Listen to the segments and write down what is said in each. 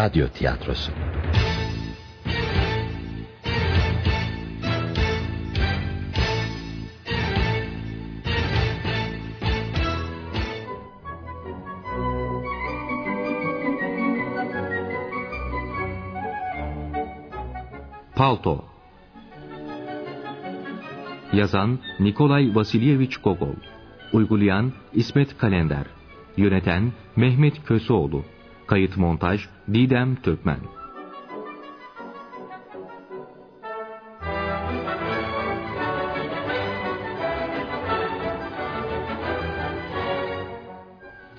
radyo tiyatrosu. Palto. Yazan Nikolay Vasilyevich Gogol. Uygulayan İsmet Kalender. Yöneten Mehmet Köseoğlu Kayıt montaj Didem Türkmen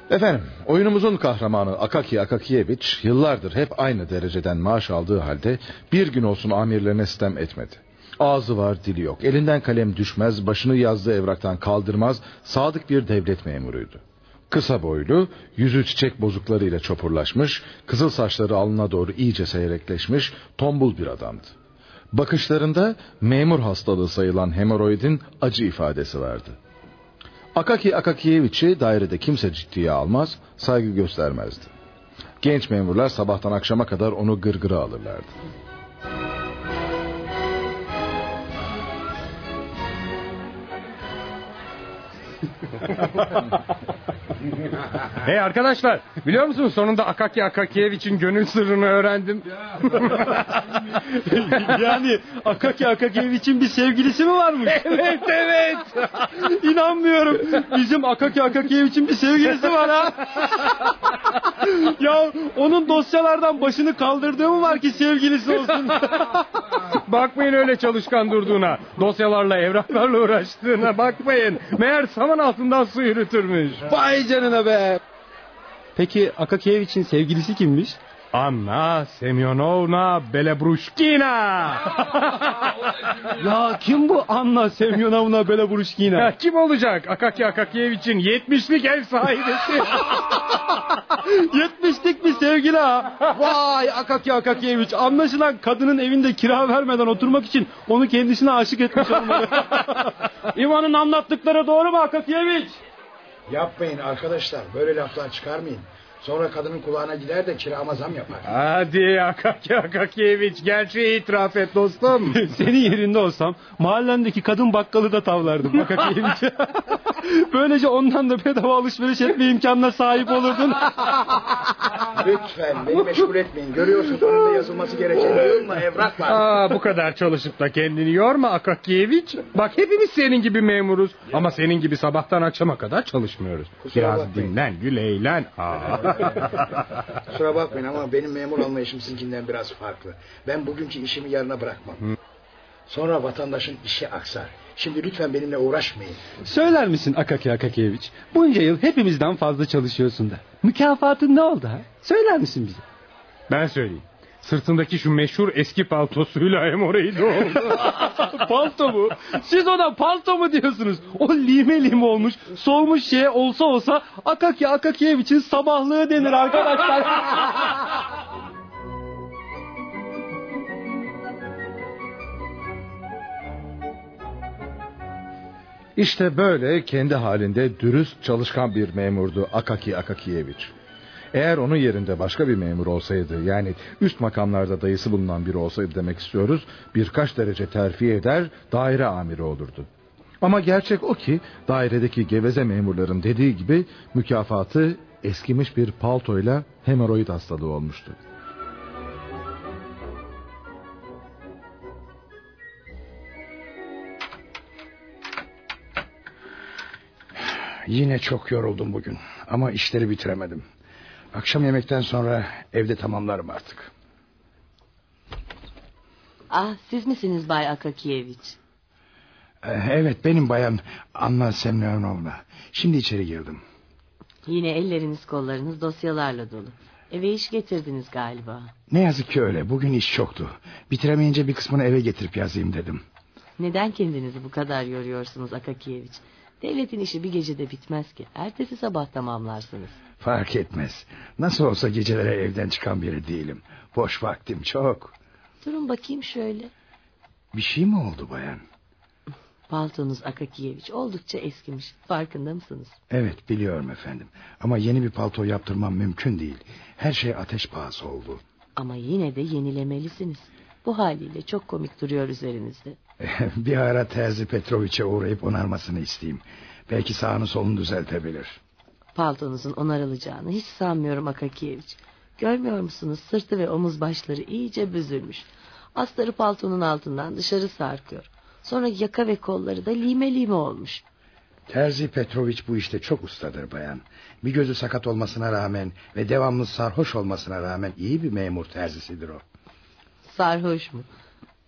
Efendim, oyunumuzun kahramanı Akaki Akakiyeviç yıllardır hep aynı dereceden maaş aldığı halde bir gün olsun amirlerine sistem etmedi. Ağzı var, dili yok. Elinden kalem düşmez, başını yazdığı evraktan kaldırmaz, sadık bir devlet memuruydu. Kısa boylu, yüzü çiçek bozuklarıyla çopurlaşmış, kızıl saçları alnına doğru iyice seyrekleşmiş, tombul bir adamdı. Bakışlarında memur hastalığı sayılan hemoroidin acı ifadesi vardı. Akaki Akakiyeviç'i dairede kimse ciddiye almaz, saygı göstermezdi. Genç memurlar sabahtan akşama kadar onu gırgıra alırlardı. Hey arkadaşlar biliyor musunuz sonunda Akaki Akakiyevich'in gönül sırrını öğrendim. yani Akaki Akakiyevich'in bir sevgilisi mi varmış? evet evet. İnanmıyorum. Bizim Akaki Akakiyevich'in bir sevgilisi var ha. ya onun dosyalardan başını kaldırdığı mı var ki sevgilisi olsun? Bakmayın öyle çalışkan durduğuna. Dosyalarla evraklarla uğraştığına bakmayın. Meğer saman altından su yürütürmüş. Vay canına be. Peki Akakiyevich'in sevgilisi kimmiş? Anna Semyonovna Belebrushkina. ya kim bu Anna Semyonovna Belebrushkina? Ya kim olacak? Akaki Akakiyevich'in yetmişlik ev sahibesi. Yetmişlik bir sevgili ha. Vay Akaki Akakiyevich. Anlaşılan kadının evinde kira vermeden oturmak için onu kendisine aşık etmiş olmalı. İvan'ın anlattıkları doğru mu Akakiyevich? Yapmayın arkadaşlar böyle laflar çıkarmayın. Sonra kadının kulağına gider de kirama zam yapar. Hadi Akaki Akakiyevich gerçeği itiraf et dostum. Senin yerinde olsam mahallendeki kadın bakkalı da tavlardım Akakiyevich. Böylece ondan da bedava alışveriş etme imkanına sahip olurdun. Lütfen beni meşgul etmeyin. Görüyorsunuz önünde yazılması gereken yığınla evrak var. Aa, bu kadar çalışıp da kendini yorma Akakiyevich. Bak hepimiz senin gibi memuruz. Ama senin gibi sabahtan akşama kadar çalışmıyoruz. Kusura Biraz bakmayın. dinlen gül eğlen. Aa. Kusura bakmayın ama benim memur anlayışım sizinkinden biraz farklı. Ben bugünkü işimi yarına bırakmam. Sonra vatandaşın işi aksar. Şimdi lütfen benimle uğraşmayın. Söyler misin Akaki Akakiyevich? Bunca yıl hepimizden fazla çalışıyorsun da. Mükafatın ne oldu ha? Söyler misin bize? Ben söyleyeyim. Sırtındaki şu meşhur eski paltosuyla hemoroid oldu. palto mu? Siz ona palto mu diyorsunuz? O lime lime olmuş, soğumuş şeye olsa olsa Akaki Akakiyevich'in sabahlığı denir arkadaşlar. İşte böyle kendi halinde dürüst çalışkan bir memurdu Akaki Akakiyeviç. Eğer onun yerinde başka bir memur olsaydı yani üst makamlarda dayısı bulunan biri olsaydı demek istiyoruz birkaç derece terfi eder daire amiri olurdu. Ama gerçek o ki dairedeki geveze memurların dediği gibi mükafatı eskimiş bir paltoyla hemoroid hastalığı olmuştu. Yine çok yoruldum bugün ama işleri bitiremedim. Akşam yemekten sonra evde tamamlarım artık. Ah siz misiniz Bay Akakiyevich? Ee, Evet benim bayan Anna Semyonovna. Şimdi içeri girdim. Yine elleriniz kollarınız dosyalarla dolu. Eve iş getirdiniz galiba. Ne yazık ki öyle. Bugün iş çoktu. Bitiremeyince bir kısmını eve getirip yazayım dedim. Neden kendinizi bu kadar yoruyorsunuz Akakiyevich? Devletin işi bir gecede bitmez ki. Ertesi sabah tamamlarsınız. Fark etmez. Nasıl olsa gecelere evden çıkan biri değilim. Boş vaktim çok. Durun bakayım şöyle. Bir şey mi oldu bayan? Paltonuz Akakiyevich oldukça eskimiş. Farkında mısınız? Evet biliyorum efendim. Ama yeni bir palto yaptırmam mümkün değil. Her şey ateş pahası oldu. Ama yine de yenilemelisiniz. Bu haliyle çok komik duruyor üzerinizde. bir ara Terzi Petroviç'e uğrayıp onarmasını isteyeyim. Belki sağını solunu düzeltebilir. Paltonuzun onarılacağını hiç sanmıyorum Akakiyeviç. Görmüyor musunuz sırtı ve omuz başları iyice büzülmüş. Astarı paltonun altından dışarı sarkıyor. Sonra yaka ve kolları da lime lime olmuş. Terzi Petroviç bu işte çok ustadır bayan. Bir gözü sakat olmasına rağmen ve devamlı sarhoş olmasına rağmen iyi bir memur terzisidir o. Sarhoş mu?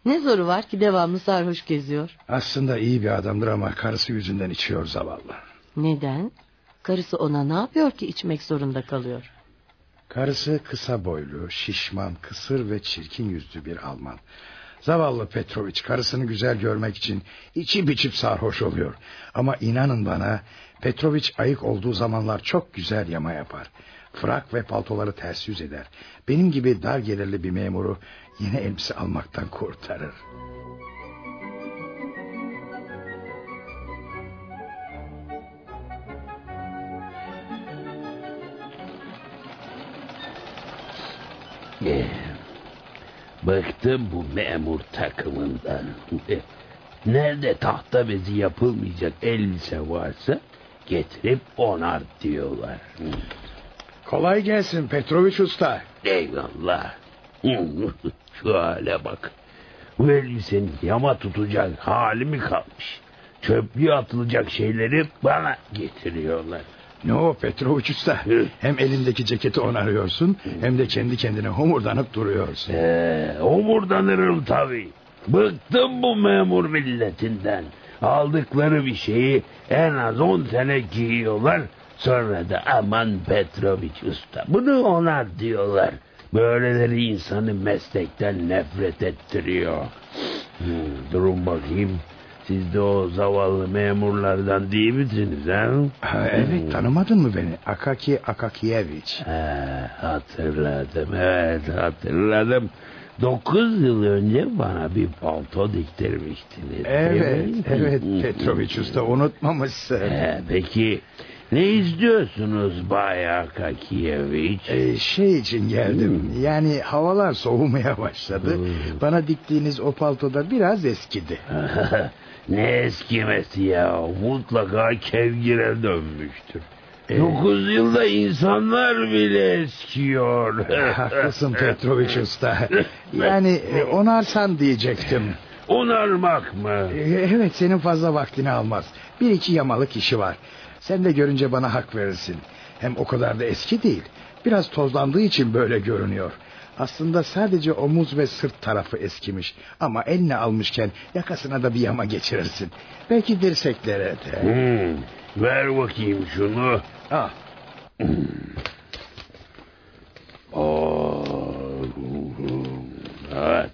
Ne zoru var ki devamlı sarhoş geziyor? Aslında iyi bir adamdır ama karısı yüzünden içiyor zavallı. Neden? Karısı ona ne yapıyor ki içmek zorunda kalıyor? Karısı kısa boylu, şişman, kısır ve çirkin yüzlü bir Alman. Zavallı Petroviç karısını güzel görmek için içip içip sarhoş oluyor. Ama inanın bana Petroviç ayık olduğu zamanlar çok güzel yama yapar. Frak ve paltoları ters yüz eder. Benim gibi dar gelirli bir memuru yeni elbise almaktan kurtarır. Eh, Bıktım bu memur takımından. Nerede tahta bezi yapılmayacak elbise varsa getirip onar diyorlar. Kolay gelsin Petroviç Usta. Eyvallah. Şu hale bak. Bu elbisenin yama tutacak hali mi kalmış? Çöplüğe atılacak şeyleri bana getiriyorlar. Ne o Petroviç Usta? Hı. Hem elindeki ceketi onarıyorsun hem de kendi kendine homurdanıp duruyorsun. Ee, omurdanırım tabii. Bıktım bu memur milletinden. Aldıkları bir şeyi en az on sene giyiyorlar. Sonra da aman Petroviç usta bunu onar diyorlar. Böyleleri insanı meslekten nefret ettiriyor. Hmm, durun bakayım. Siz de o zavallı memurlardan değil misiniz ha? Ha, evet tanımadın mı beni? Akaki Akakiyeviç. Ha, hatırladım evet hatırladım. Dokuz yıl önce bana bir palto diktirmiştiniz. Evet, evet hı. Petroviç Usta unutmamışsın. He, peki ne istiyorsunuz Bay Akakiyeviç? Ee, şey için geldim. Yani havalar soğumaya başladı. Bana diktiğiniz o paltoda biraz eskidi. ne eskimesi ya mutlaka kevgire dönmüştür. Dokuz yılda insanlar bile eskiyor. Haklısın Petroviç Usta. Yani e, onarsan diyecektim. Onarmak mı? Ee, Evet senin fazla vaktini almaz. Bir iki yamalık işi var. Sen de görünce bana hak verirsin. Hem o kadar da eski değil. Biraz tozlandığı için böyle görünüyor. Aslında sadece omuz ve sırt tarafı eskimiş. Ama eline almışken yakasına da bir yama geçirirsin. Belki dirseklere de. Hmm, ver bakayım şunu. Ah, Aa, evet.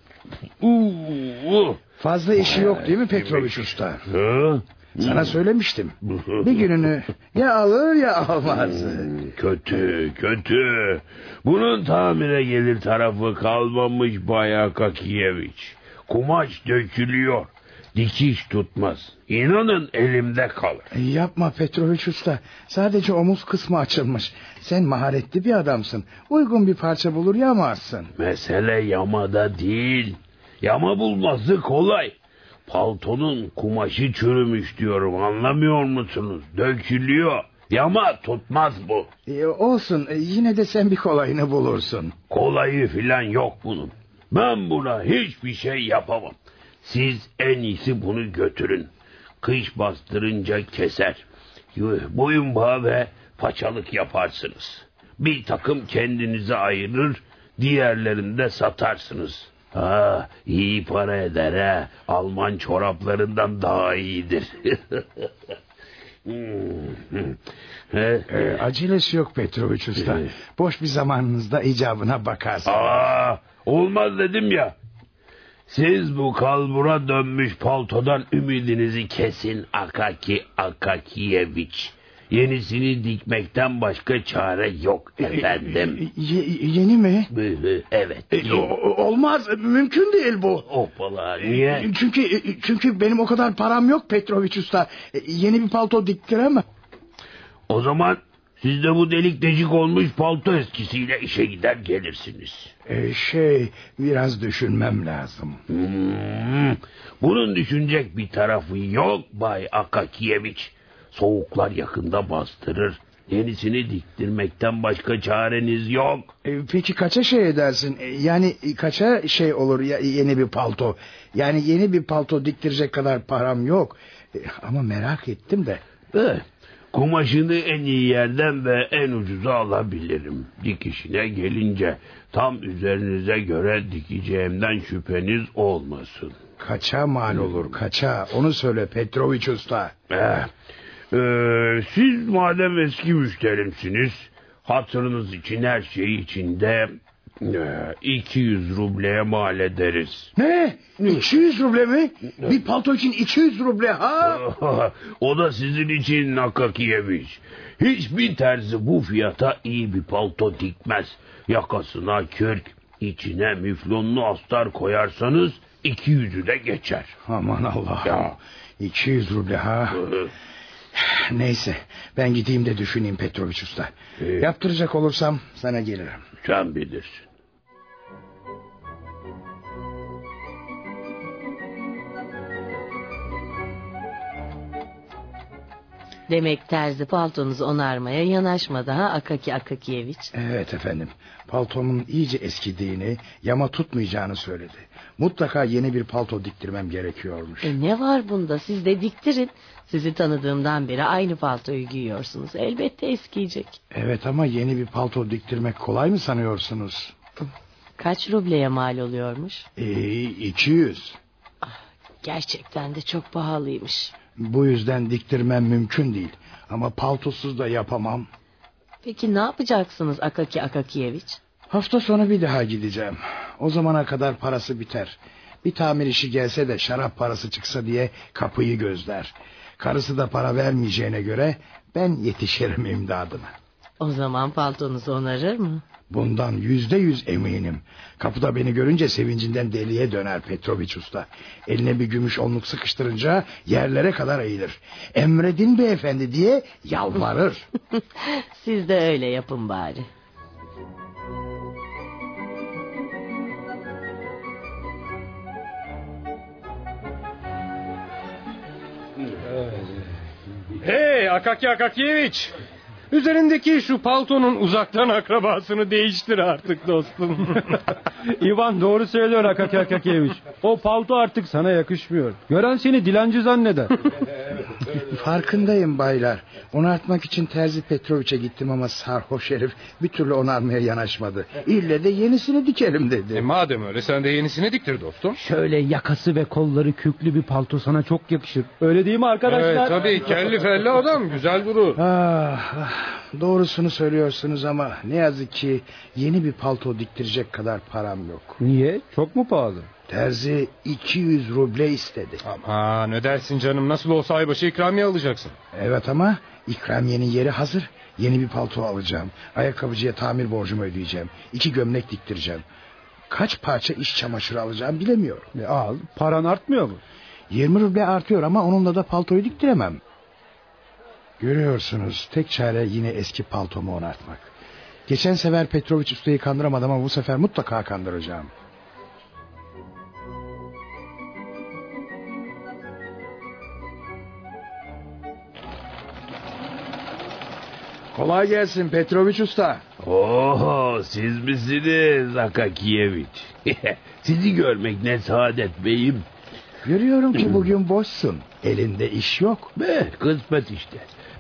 Fazla işi yok değil mi Petroviç Usta? Hı? Sana söylemiştim. Bir gününü ya alır ya almaz. Hmm, Kötü, kötü. Bunun tamire gelir tarafı kalmamış Bay Kakiyeviç. Kumaş dökülüyor. Dikiş tutmaz. İnanın elimde kalır. E, Yapma Petroviç Usta. Sadece omuz kısmı açılmış. Sen maharetli bir adamsın. Uygun bir parça bulur yamarsın. Mesele yamada değil. Yama bulması kolay. Paltonun kumaşı çürümüş diyorum anlamıyor musunuz? Dökülüyor. Yama tutmaz bu. E, olsun e, yine de sen bir kolayını bulursun. Kolayı filan yok bunun. Ben buna hiçbir şey yapamam. Siz en iyisi bunu götürün. Kış bastırınca keser. Boyun bağı ve paçalık yaparsınız. Bir takım kendinize ayırır, diğerlerini de satarsınız. Ha, iyi para eder ha. Alman çoraplarından daha iyidir. E, acelesi yok Petroviç Usta. Boş bir zamanınızda icabına bakarsın. Aa, olmaz dedim ya. Siz bu kalbura dönmüş paltodan ümidinizi kesin Akaki Akakiyeviç. Yenisini dikmekten başka çare yok efendim. Ye- yeni mi? evet. E, olmaz. Mümkün değil bu. Hoppala niye? Çünkü çünkü benim o kadar param yok Petroviç Usta. E, Yeni bir palto diktiremem. O zaman Siz de bu delik deşik olmuş palto eskisiyle işe gider gelirsiniz. Ee, şey biraz düşünmem lazım. Hmm, bunun düşünecek bir tarafı yok Bay Akakiyeviç. Soğuklar yakında bastırır. Yenisini diktirmekten başka çareniz yok. Ee, peki kaça şey edersin? Ee, yani kaça şey olur ya, yeni bir palto? Yani yeni bir palto diktirecek kadar param yok. Ee, ama merak ettim de. Eh, kumaşını en iyi yerden ve en ucuza alabilirim. Dikişine gelince tam üzerinize göre dikeceğimden şüpheniz olmasın. Kaça mal olur kaça? Onu söyle Petroviç Usta. Eh, eh, siz madem eski müşterimsiniz, hatırınız için her şey içinde eh, 200 rubleye mal ederiz. Ne? 200 ruble mi? Bir palto için 200 ruble ha? o da sizin için Nakakiyeviç. Hiçbir terzi bu fiyata iyi bir palto dikmez. Yakasına kürk, içine müflonlu astar koyarsanız iki yüzü de geçer. Aman Allah. Ya. 200 ruble ha? Neyse ben gideyim de düşüneyim Petroviç Usta. Ee, Yaptıracak olursam sana gelirim. Sen bilirsin. Demek terzi paltonuzu onarmaya yanaşmadı ha Akaki Akakiyeviç. Evet efendim. Paltomun iyice eskidiğini, yama tutmayacağını söyledi. Mutlaka yeni bir palto diktirmem gerekiyormuş. E ne var bunda siz de diktirin. Sizi tanıdığımdan beri aynı paltoyu giyiyorsunuz. Elbette eskiyecek. Evet ama yeni bir palto diktirmek kolay mı sanıyorsunuz? Kaç rubleye mal oluyormuş? Ee, 200. Gerçekten de çok pahalıymış. Bu yüzden diktirmem mümkün değil. Ama paltosuz da yapamam. Peki ne yapacaksınız Akaki Akakiyeviç? Hafta sonu bir daha gideceğim. O zamana kadar parası biter. Bir tamir işi gelse de şarap parası çıksa diye kapıyı gözler. Karısı da para vermeyeceğine göre ben yetişirim imdadına. O zaman paltonuzu onarır mı? Bundan yüzde yüz eminim. Kapıda beni görünce sevincinden deliye döner Petroviç Usta. Eline bir gümüş onluk sıkıştırınca yerlere kadar eğilir. Emredin beyefendi diye yalvarır. Siz de öyle yapın bari. Hey Akaki Akakiyeviç. Üzerindeki şu paltonun uzaktan akrabasını değiştir artık dostum. İvan doğru söylüyor Akaki Akakiyeviç. O palto artık sana yakışmıyor. Gören seni dilenci zanneder. Farkındayım baylar. Onartmak için Terzi Petroviç'e gittim ama sarhoş herif bir türlü onarmaya yanaşmadı. İlle de yenisini dikelim dedi. E madem öyle sen de yenisini diktir dostum. Şöyle yakası ve kolları küklü bir palto sana çok yakışır. Öyle değil mi arkadaşlar? Evet tabii kelli felli adam güzel durur. Ah, ah, doğrusunu söylüyorsunuz ama ne yazık ki yeni bir palto diktirecek kadar param yok. Niye? Çok mu pahalı? Terzi 200 ruble istedi. Aman ne dersin canım nasıl olsa aybaşı ikramiye alacaksın. Evet ama ikramiyenin yeri hazır. Yeni bir palto alacağım. Ayakkabıcıya tamir borcumu ödeyeceğim. İki gömlek diktireceğim. Kaç parça iş çamaşırı alacağım bilemiyorum. E al. Paran artmıyor mu? 20 ruble artıyor ama onunla da paltoyu diktiremem. Görüyorsunuz tek çare yine eski paltomu onartmak. Geçen sefer Petrovic ustayı kandıramadım ama bu sefer mutlaka kandıracağım. Kolay gelsin Petrovic usta. Oho siz misiniz Akakiyeviç? Sizi görmek ne saadet beyim. Görüyorum ki bugün boşsun. Elinde iş yok. Be kısmet işte.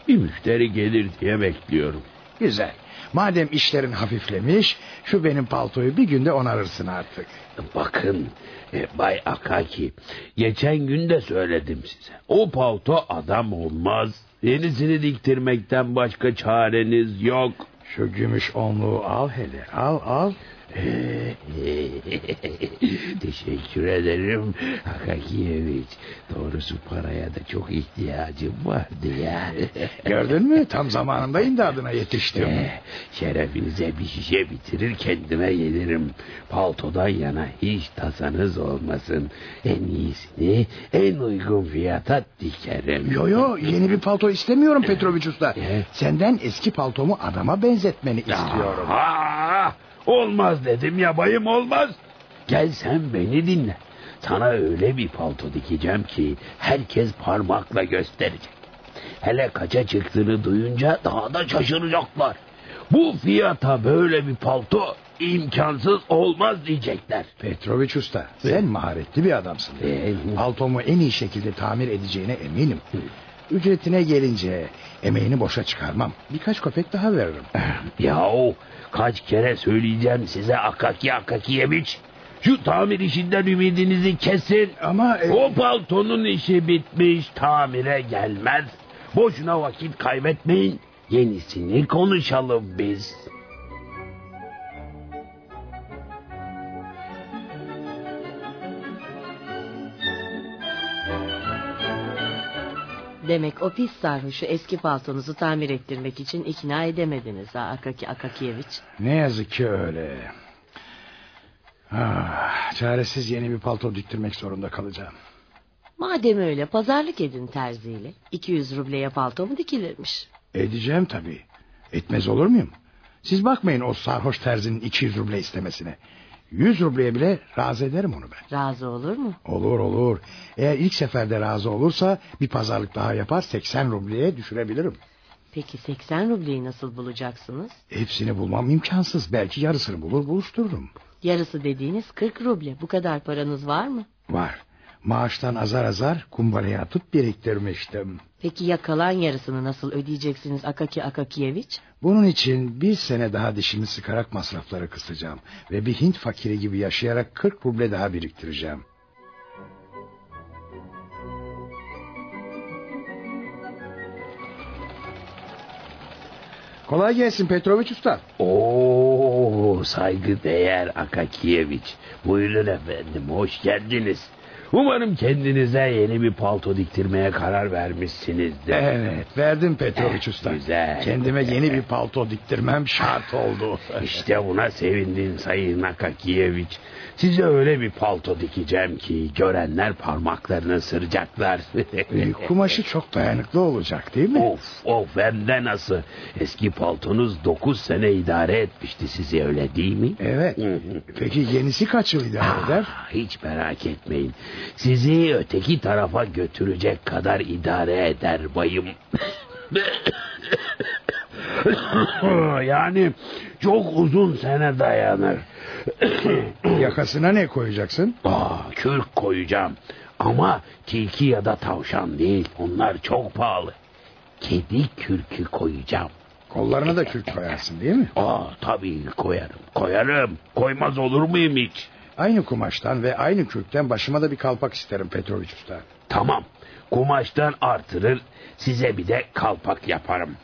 Bir müşteri gelir diye bekliyorum. Güzel. Madem işlerin hafiflemiş, şu benim paltoyu bir günde onarırsın artık. Bakın e, Bay Akaki geçen gün de söyledim size. O palto adam olmaz. Yenisini diktirmekten başka çareniz yok. Şu gümüş onluğu al hele, al al. Teşekkür ederim Akakiyeviç. Doğru Doğrusu paraya da çok ihtiyacım vardı ya. Gördün mü? Tam zamanında imdadına yetiştim. Eh, Şerefinize bir şişe bitirir kendime gelirim. Paltodan yana hiç tasanız olmasın. En iyisini en uygun fiyata dikerim. Yo yo yeni bir palto istemiyorum Petrovic Usta. Eh. Senden eski paltomu adama benzetmeni istiyorum. Aa, olmaz dedim ya bayım olmaz. Gel sen beni dinle. Sana öyle bir palto dikeceğim ki herkes parmakla gösterecek. Hele kaça çıktığını duyunca daha da şaşıracaklar. Bu fiyata böyle bir palto imkansız olmaz diyecekler. Petrovic Usta sen maharetli bir adamsın. Ee, Paltomu en iyi şekilde tamir edeceğine eminim. Ücretine gelince emeğini boşa çıkarmam. Birkaç köpek daha veririm. Yahu kaç kere söyleyeceğim size Akaki Akakiyeviç. Şu tamir işinden ümidinizi kesin. Ama e, O paltonun işi bitmiş tamire gelmez. Boşuna vakit kaybetmeyin. Yenisini konuşalım biz. Demek o pis sarhoşu eski paltonuzu tamir ettirmek için ikna edemediniz ha Akaki Akakiyeviç. ne yazık ki öyle. Ah, çaresiz yeni bir palto diktirmek zorunda kalacağım. Madem öyle pazarlık edin terziyle. 200 rubleye palto mu dikilirmiş? Edeceğim tabii. Etmez olur muyum? Siz bakmayın o sarhoş terzinin 200 ruble istemesine. 100 rubleye bile razı ederim onu ben. Razı olur mu? Olur olur. Eğer ilk seferde razı olursa bir pazarlık daha yapar 80 rubleye düşürebilirim. Peki 80 rubleyi nasıl bulacaksınız? Hepsini bulmam imkansız. Belki yarısını bulur buluştururum. Yarısı dediğiniz 40 ruble. Bu kadar paranız var mı? Var. Maaştan azar azar kumbaraya atıp biriktirmiştim. Peki ya kalan yarısını nasıl ödeyeceksiniz Akaki Akakiyeviç? Bunun için bir sene daha dişimi sıkarak masrafları kısacağım. Ve bir Hint fakiri gibi yaşayarak 40 ruble daha biriktireceğim. Kolay gelsin Petrovic Usta. Oo saygıdeğer Akakiyeviç. Buyurun efendim hoş geldiniz. Umarım kendinize yeni bir palto diktirmeye karar vermişsinizdir. Evet verdim Petrovic Usta. güzel. Kendime yeni bir palto diktirmem şart oldu. İşte buna sevindim Sayın Akakiyeviç. Size öyle bir palto dikeceğim ki görenler parmaklarını ısıracaklar. E, Kumaşı çok dayanıklı olacak değil mi? of of hem de nasıl. Eski paltonuz 9 sene idare etmişti sizi öyle değil mi? Evet. Peki yenisi kaç yıl idare eder? Ah, Hiç merak etmeyin. Sizi öteki tarafa götürecek kadar idare eder bayım. yani çok uzun sene dayanır. Yakasına ne koyacaksın? Aa, kürk koyacağım. Ama tilki ya da tavşan değil. Onlar çok pahalı. Kedi kürkü koyacağım. Kollarına da kürk koyarsın değil mi? Aa, tabii koyarım. Koyarım. Koymaz olur muyum hiç? Aynı kumaştan ve aynı kürkten başıma da bir kalpak isterim Petrovic Usta. Tamam. Kumaştan artırır. Size bir de kalpak yaparım.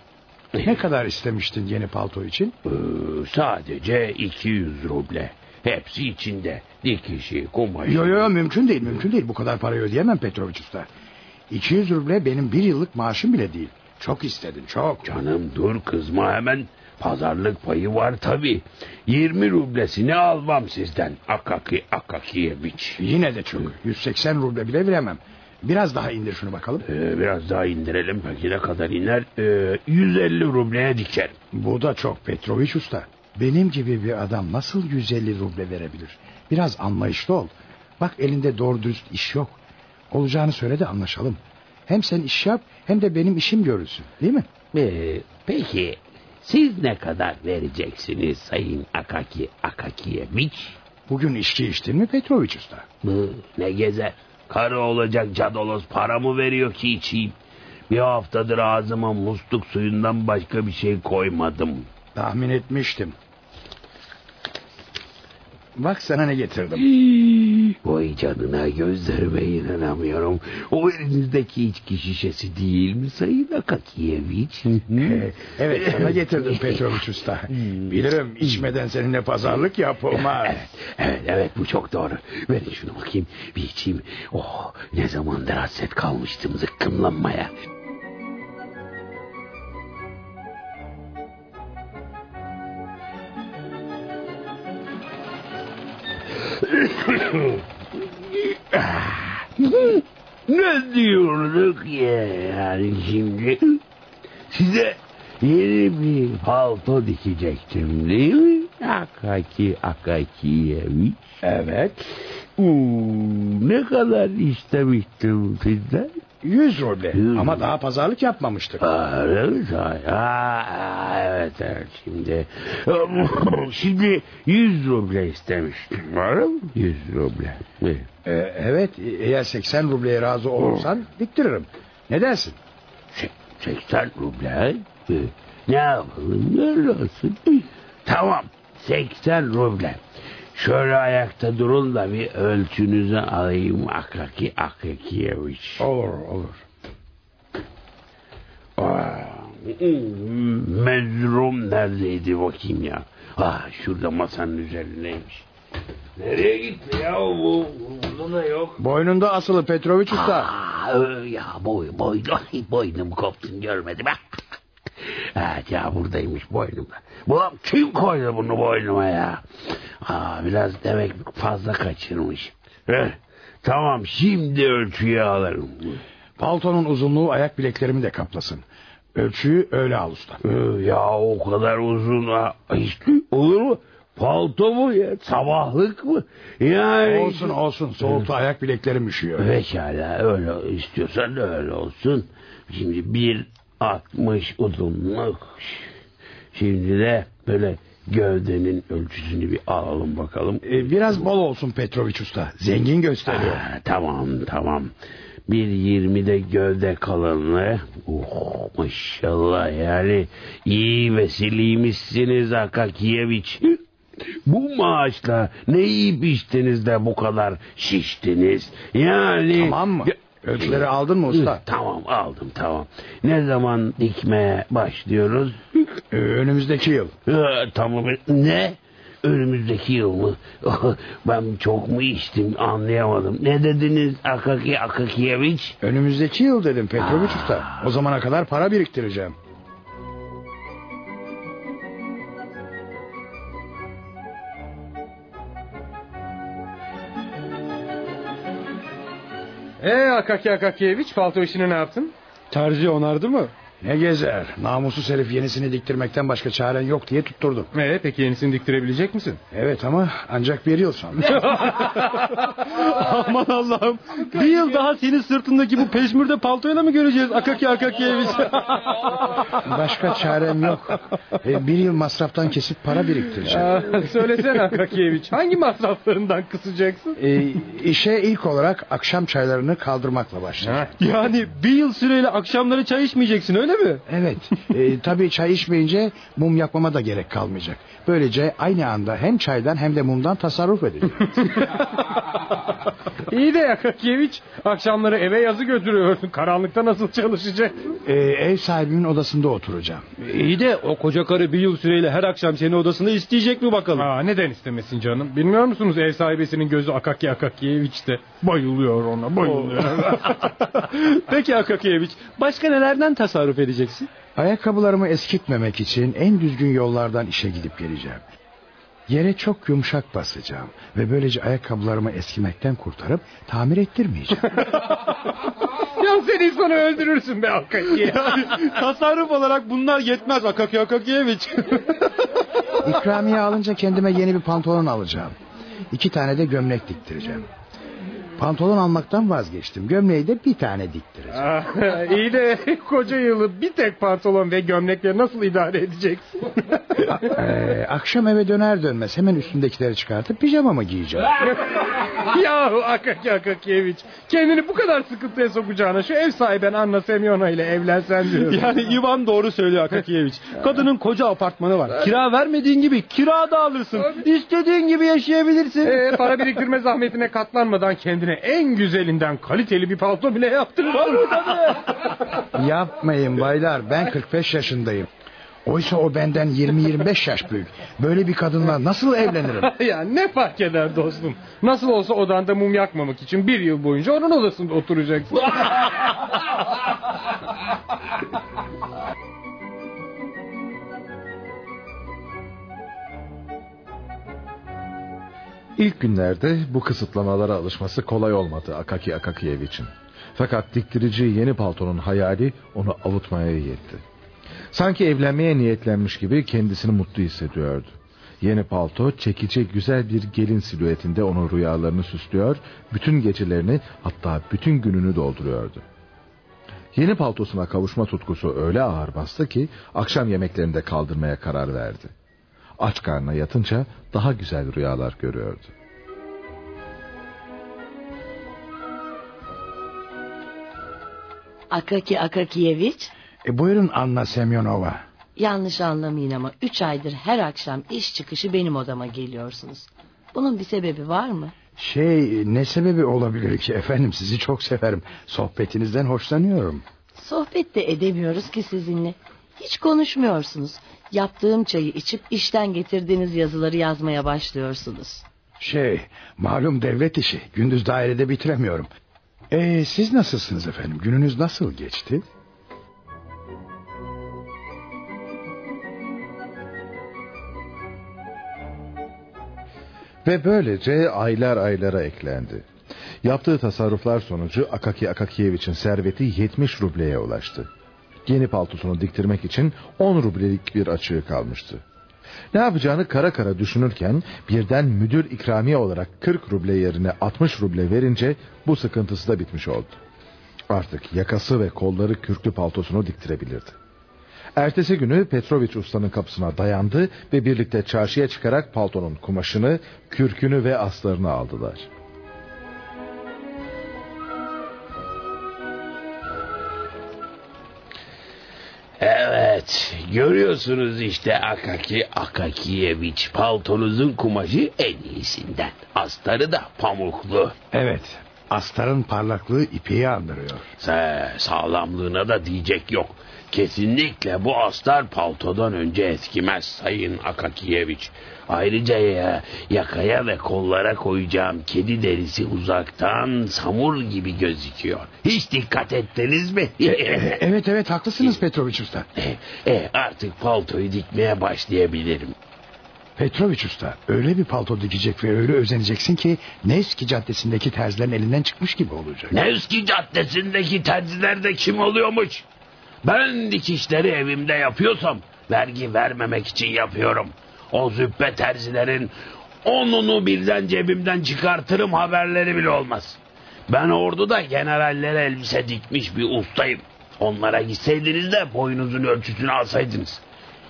Ne kadar istemiştin yeni palto için? Ee, sadece 200 ruble. Hepsi içinde. Dikişi, kumaşı. Yo yo mümkün değil mümkün değil. Bu kadar parayı ödeyemem Petrovic Usta. 200 ruble benim bir yıllık maaşım bile değil. Çok istedin çok. Canım dur kızma hemen. Pazarlık payı var tabii. 20 rublesini almam sizden. Akaki Akakiyeviç. Yine de çok. 180 ruble bile veremem. Biraz daha indir şunu bakalım. Ee, biraz daha indirelim. Peki ne kadar iner? Ee, 150 rubleye diker. Bu da çok Petrovic Usta. Benim gibi bir adam nasıl 150 ruble verebilir? Biraz anlayışlı ol. Bak elinde doğru dürüst iş yok. Olacağını söyle de anlaşalım. Hem sen iş yap hem de benim işim görülsün. Değil mi? Ee, peki siz ne kadar vereceksiniz Sayın Akaki Akakiyeviç? Bugün içki içtin mi Petrovic Usta? Hı, ne gezer? Karı olacak cadolos para mı veriyor ki içeyim? Bir haftadır ağzıma musluk suyundan başka bir şey koymadım. Tahmin etmiştim. Bak sana ne getirdim. Vay canına gözlerime inanamıyorum. O elinizdeki içki şişesi değil mi Sayın Akakiyeviç? Evet sana getirdim Petrovic Usta. Bilirim içmeden seninle pazarlık yapılmaz. Evet, evet, evet bu çok doğru. Verin şunu bakayım, bir içeyim. Oh, ne zamandır hasret kalmıştım zıkkımlanmaya. Ne diyorduk ya yani şimdi? Size yeni bir palto dikecektim değil mi? Akaki Akakiyeviç. Evet. Hmm, ne kadar istemiştim sizden? Yüz ruble. Yüz Ama ruble. daha pazarlık yapmamıştık. Aa, evet evet şimdi. Şimdi 100 ruble istemiştim. Var mı? 100 ruble. Evet. Ee, evet eğer 80 rubleye razı olursan diktiririm. Ne dersin? Se- 80 ruble. Ne yapalım? Ne olsun? Tamam. 80 ruble. Şöyle ayakta durun da bir ölçünüzü alayım Akaki Akakiyeviç. Olur olur. Aa, Mezrum neredeydi bakayım ya? Ah şurada masanın üzerindeymiş. Nereye gitti ya bu? Burada da yok. Boynunda asılı Petrovic Usta. Aa, ö, ya boy, boy, boynum koptun görmedim. Evet ya buradaymış boynumda. Bu kim koydu bunu boynuma ya? Aa, biraz demek fazla kaçırmış. Eh, tamam şimdi ölçüyü alırım. Paltonun uzunluğu ayak bileklerimi de kaplasın. Ölçüyü öyle al usta. Ee, Ya o kadar uzun ha, hiç olur mu? Palto mu ya? Sabahlık mı? Yani... Olsun olsun soğukta ayak bileklerim üşüyor. Pekala öyle istiyorsan öyle olsun. Şimdi bir 60 uzunluk. Şimdi de böyle gövdenin ölçüsünü bir alalım bakalım. Ee, biraz bol olsun Petrovic Usta. Zengin gösteriyor. Ha, tamam tamam. Bir yirmide gövde kalınlığı. Oh, maşallah yani iyi vesiliymişsiniz Akakiyeviç. Bu maaşla ne yiyip içtiniz de bu kadar şiştiniz? Yani... Tamam mı? Ölçüleri aldın mı usta? Tamam aldım tamam. Ne zaman dikmeye başlıyoruz? Ee, önümüzdeki yıl. Ee, tamam ne? Önümüzdeki yıl mı? ben çok mu içtim anlayamadım. Ne dediniz Akaki Akakiyeviç? Önümüzdeki yıl dedim Petrovic. Usta. O zamana kadar para biriktireceğim. Ee Akaki Akakiyeviç palto işini ne yaptın? Terzi onardı mı? Ne gezer? Namussuz herif yenisini diktirmekten başka çaren yok diye tutturdu. Ee, peki yenisini diktirebilecek misin? Evet ama ancak bir yıl sonra. Aman Allah'ım. Bir yıl daha senin sırtındaki bu peşmürde paltoyla mı göreceğiz Akaki Akakiyeviç? Başka çarem yok. Ee, bir yıl masraftan kesip para biriktireceğim. Söylesene Akakiyeviç hangi masraflarından kısacaksın? Ee, işe ilk olarak akşam çaylarını kaldırmakla başlayacağım. yani bir yıl süreyle akşamları çay içmeyeceksin öyle mi? Evet. E, tabii çay içmeyince mum yakmama da gerek kalmayacak. Böylece aynı anda hem çaydan hem de mumdan tasarruf edeceğim. İyi de Akakiyeviç akşamları eve yazı götürüyorsun. Karanlıkta nasıl çalışacak? E, ev sahibimin odasında oturacağım. İyi de o koca karı bir yıl süreyle her akşam seni odasında isteyecek mi bakalım? Aa, neden istemesin canım? Bilmiyor musunuz ev sahibesinin gözü Akaki Akakiyeviç'te. Bayılıyor ona bayılıyor. Peki Akakiyeviç başka nelerden tasarruf edeceksin? Ayakkabılarımı eskitmemek için en düzgün yollardan işe gidip geleceğim. Yere çok yumuşak basacağım ve böylece ayakkabılarımı eskimekten kurtarıp tamir ettirmeyeceğim. ya sen insanı öldürürsün be Akaki. Tasarruf olarak bunlar yetmez Akaki Akakiyeviç. İkramiye alınca kendime yeni bir pantolon alacağım. İki tane de gömlek diktireceğim. Pantolon almaktan vazgeçtim. Gömleği de bir tane diktireceğim. Aa, İyi de koca yılı bir tek pantolon ve gömlekle nasıl idare edeceksin? Ee, akşam eve döner dönmez hemen üstündekileri çıkartıp pijamamı giyeceğim. Yahu Akaki Akakiyeviç kendini bu kadar sıkıntıya sokacağına şu ev sahiben Anna Semyona ile evlensen diyorum. Yani Ivan doğru söylüyor Akakiyeviç. Kadının koca apartmanı var. Kira vermediğin gibi kira da alırsın. İstediğin gibi yaşayabilirsin. Ee, para biriktirme zahmetine katlanmadan kendine en güzelinden kaliteli bir palto bile yaptırır. Yapmayın baylar ben 45 yaşındayım. Oysa o benden 20-25 yaş büyük. Böyle bir kadınla nasıl evlenirim? ya ne fark eder dostum? Nasıl olsa odanda mum yakmamak için bir yıl boyunca onun odasında oturacaksın. İlk günlerde bu kısıtlamalara alışması kolay olmadı Akaki Akakiyeviç'in. Fakat diktirici yeni paltonun hayali onu avutmaya yetti. Sanki evlenmeye niyetlenmiş gibi kendisini mutlu hissediyordu. Yeni palto çekici güzel bir gelin silüetinde onun rüyalarını süslüyor, bütün gecelerini hatta bütün gününü dolduruyordu. Yeni paltosuna kavuşma tutkusu öyle ağır bastı ki akşam yemeklerinde kaldırmaya karar verdi. Aç karnına yatınca daha güzel rüyalar görüyordu. Akaki Akakiyeviç E, buyurun Anna Semyonova. yanlış anlamayın ama üç aydır her akşam iş çıkışı benim odama geliyorsunuz. Bunun bir sebebi var mı? Şey ne sebebi olabilir ki efendim sizi çok severim. Sohbetinizden hoşlanıyorum. Sohbet de edemiyoruz ki sizinle. Hiç konuşmuyorsunuz. Yaptığım çayı içip işten getirdiğiniz yazıları yazmaya başlıyorsunuz. Şey malum devlet işi gündüz dairede bitiremiyorum. E, siz nasılsınız efendim gününüz nasıl geçti? Ve böylece aylar aylara eklendi. Yaptığı tasarruflar sonucu Akaki Akakiyeviç'in serveti 70 rubleye ulaştı. Yeni paltosunu diktirmek için 10 rublelik bir açığı kalmıştı. Ne yapacağını kara kara düşünürken birden müdür ikramiye olarak 40 ruble yerine 60 ruble verince bu sıkıntısı da bitmiş oldu. Artık yakası ve kolları kürklü paltosunu diktirebilirdi. Ertesi günü Petroviç ustanın kapısına dayandı ve birlikte çarşıya çıkarak paltonun kumaşını, kürkünü ve aslarını aldılar. Evet, görüyorsunuz işte Akaki Akakiyeviç paltonuzun kumaşı en iyisinden. Astarı da pamuklu. Evet astarın parlaklığı ipeği andırıyor. Sa sağlamlığına da diyecek yok. Kesinlikle bu astar paltodan önce eskimez Sayın Akakiyeviç. Ayrıca ya, yakaya ve kollara koyacağım kedi derisi uzaktan samur gibi gözüküyor. Hiç dikkat ettiniz mi? Evet evet haklısınız Petroviç Usta. e, artık paltoyu dikmeye başlayabilirim. Petroviç Usta öyle bir palto dikecek ve öyle özeneceksin ki Nevski Caddesi'ndeki terzilerin elinden çıkmış gibi olacak. Nevski Caddesi'ndeki terzilerde kim oluyormuş? Ben dikişleri evimde yapıyorsam vergi vermemek için yapıyorum. O züppe terzilerin onunu birden cebimden çıkartırım haberleri bile olmaz. Ben orduda generallere elbise dikmiş bir ustayım. Onlara gitseydiniz de boynuzun ölçüsünü alsaydınız.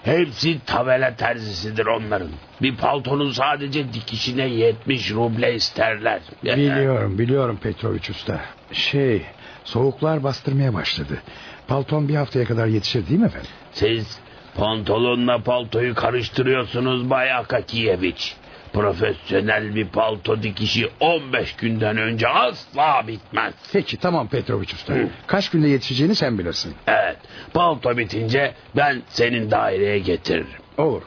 Hepsi tabela terzisidir onların. Bir paltonun sadece dikişine 70 ruble isterler. Biliyorum biliyorum Petroviç Usta. Şey soğuklar bastırmaya başladı. Palton bir haftaya kadar yetişir değil mi efendim? Siz pantolonla paltoyu karıştırıyorsunuz Bay Akakiyeviç. Profesyonel bir palto dikişi 15 günden önce asla bitmez. Peki tamam Petroviç Usta. Kaç günde yetişeceğini sen bilirsin. Evet, palto bitince ben senin daireye getiririm. Olur.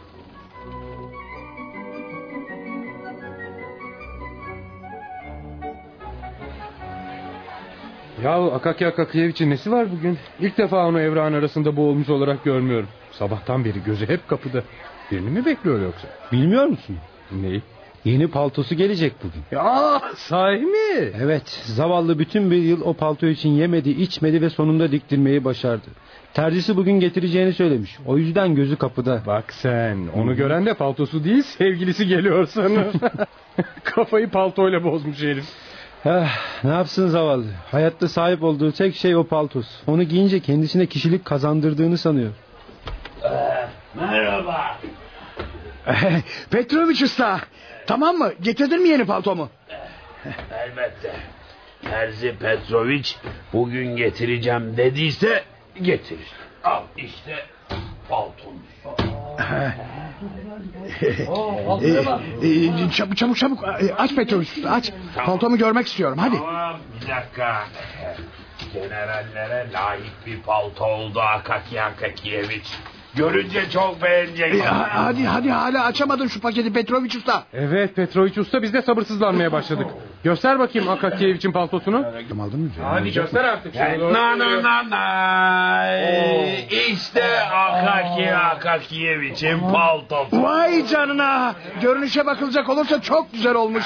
Ya Akaki Akakiyeviç'in nesi var bugün? İlk defa onu Evran arasında boğulmuş olarak görmüyorum. Sabahtan beri gözü hep kapıda. Birini mi bekliyor yoksa? Bilmiyor musun? Neyi? Yeni paltosu gelecek bugün. Ya sahi mi? Evet zavallı bütün bir yıl o palto için yemedi içmedi ve sonunda diktirmeyi başardı. Terzisi bugün getireceğini söylemiş. O yüzden gözü kapıda. Bak sen onu gören de paltosu değil sevgilisi geliyor sanır. Kafayı paltoyla bozmuş herif. Eh, ne yapsın zavallı. Hayatta sahip olduğu tek şey o paltos. Onu giyince kendisine kişilik kazandırdığını sanıyor. Merhaba. Petroviç Usta. Tamam mı? Getirdin mi yeni paltomu? Elbette. Terzi Petrovic bugün getireceğim dediyse getirir. Al işte palton. Ee, e, çabuk çabuk çabuk Ee, aç Petrovic aç. Paltomu görmek istiyorum hadi. Tamam bir dakika. Generallere layık bir palto oldu Akaki Akakiyeviç. Görünce çok beğenecek. Ha- hadi hadi hala açamadın şu paketi Petrovic Usta. Evet Petrovic Usta biz de sabırsızlanmaya başladık. Göster bakayım Akakiyeviç'in paltosunu. Aldın mı? Hadi göster artık. Na na na na. İşte Akaki Akakiyeviç'in paltosu. Vay canına. Görünüşe bakılacak olursa çok güzel olmuş.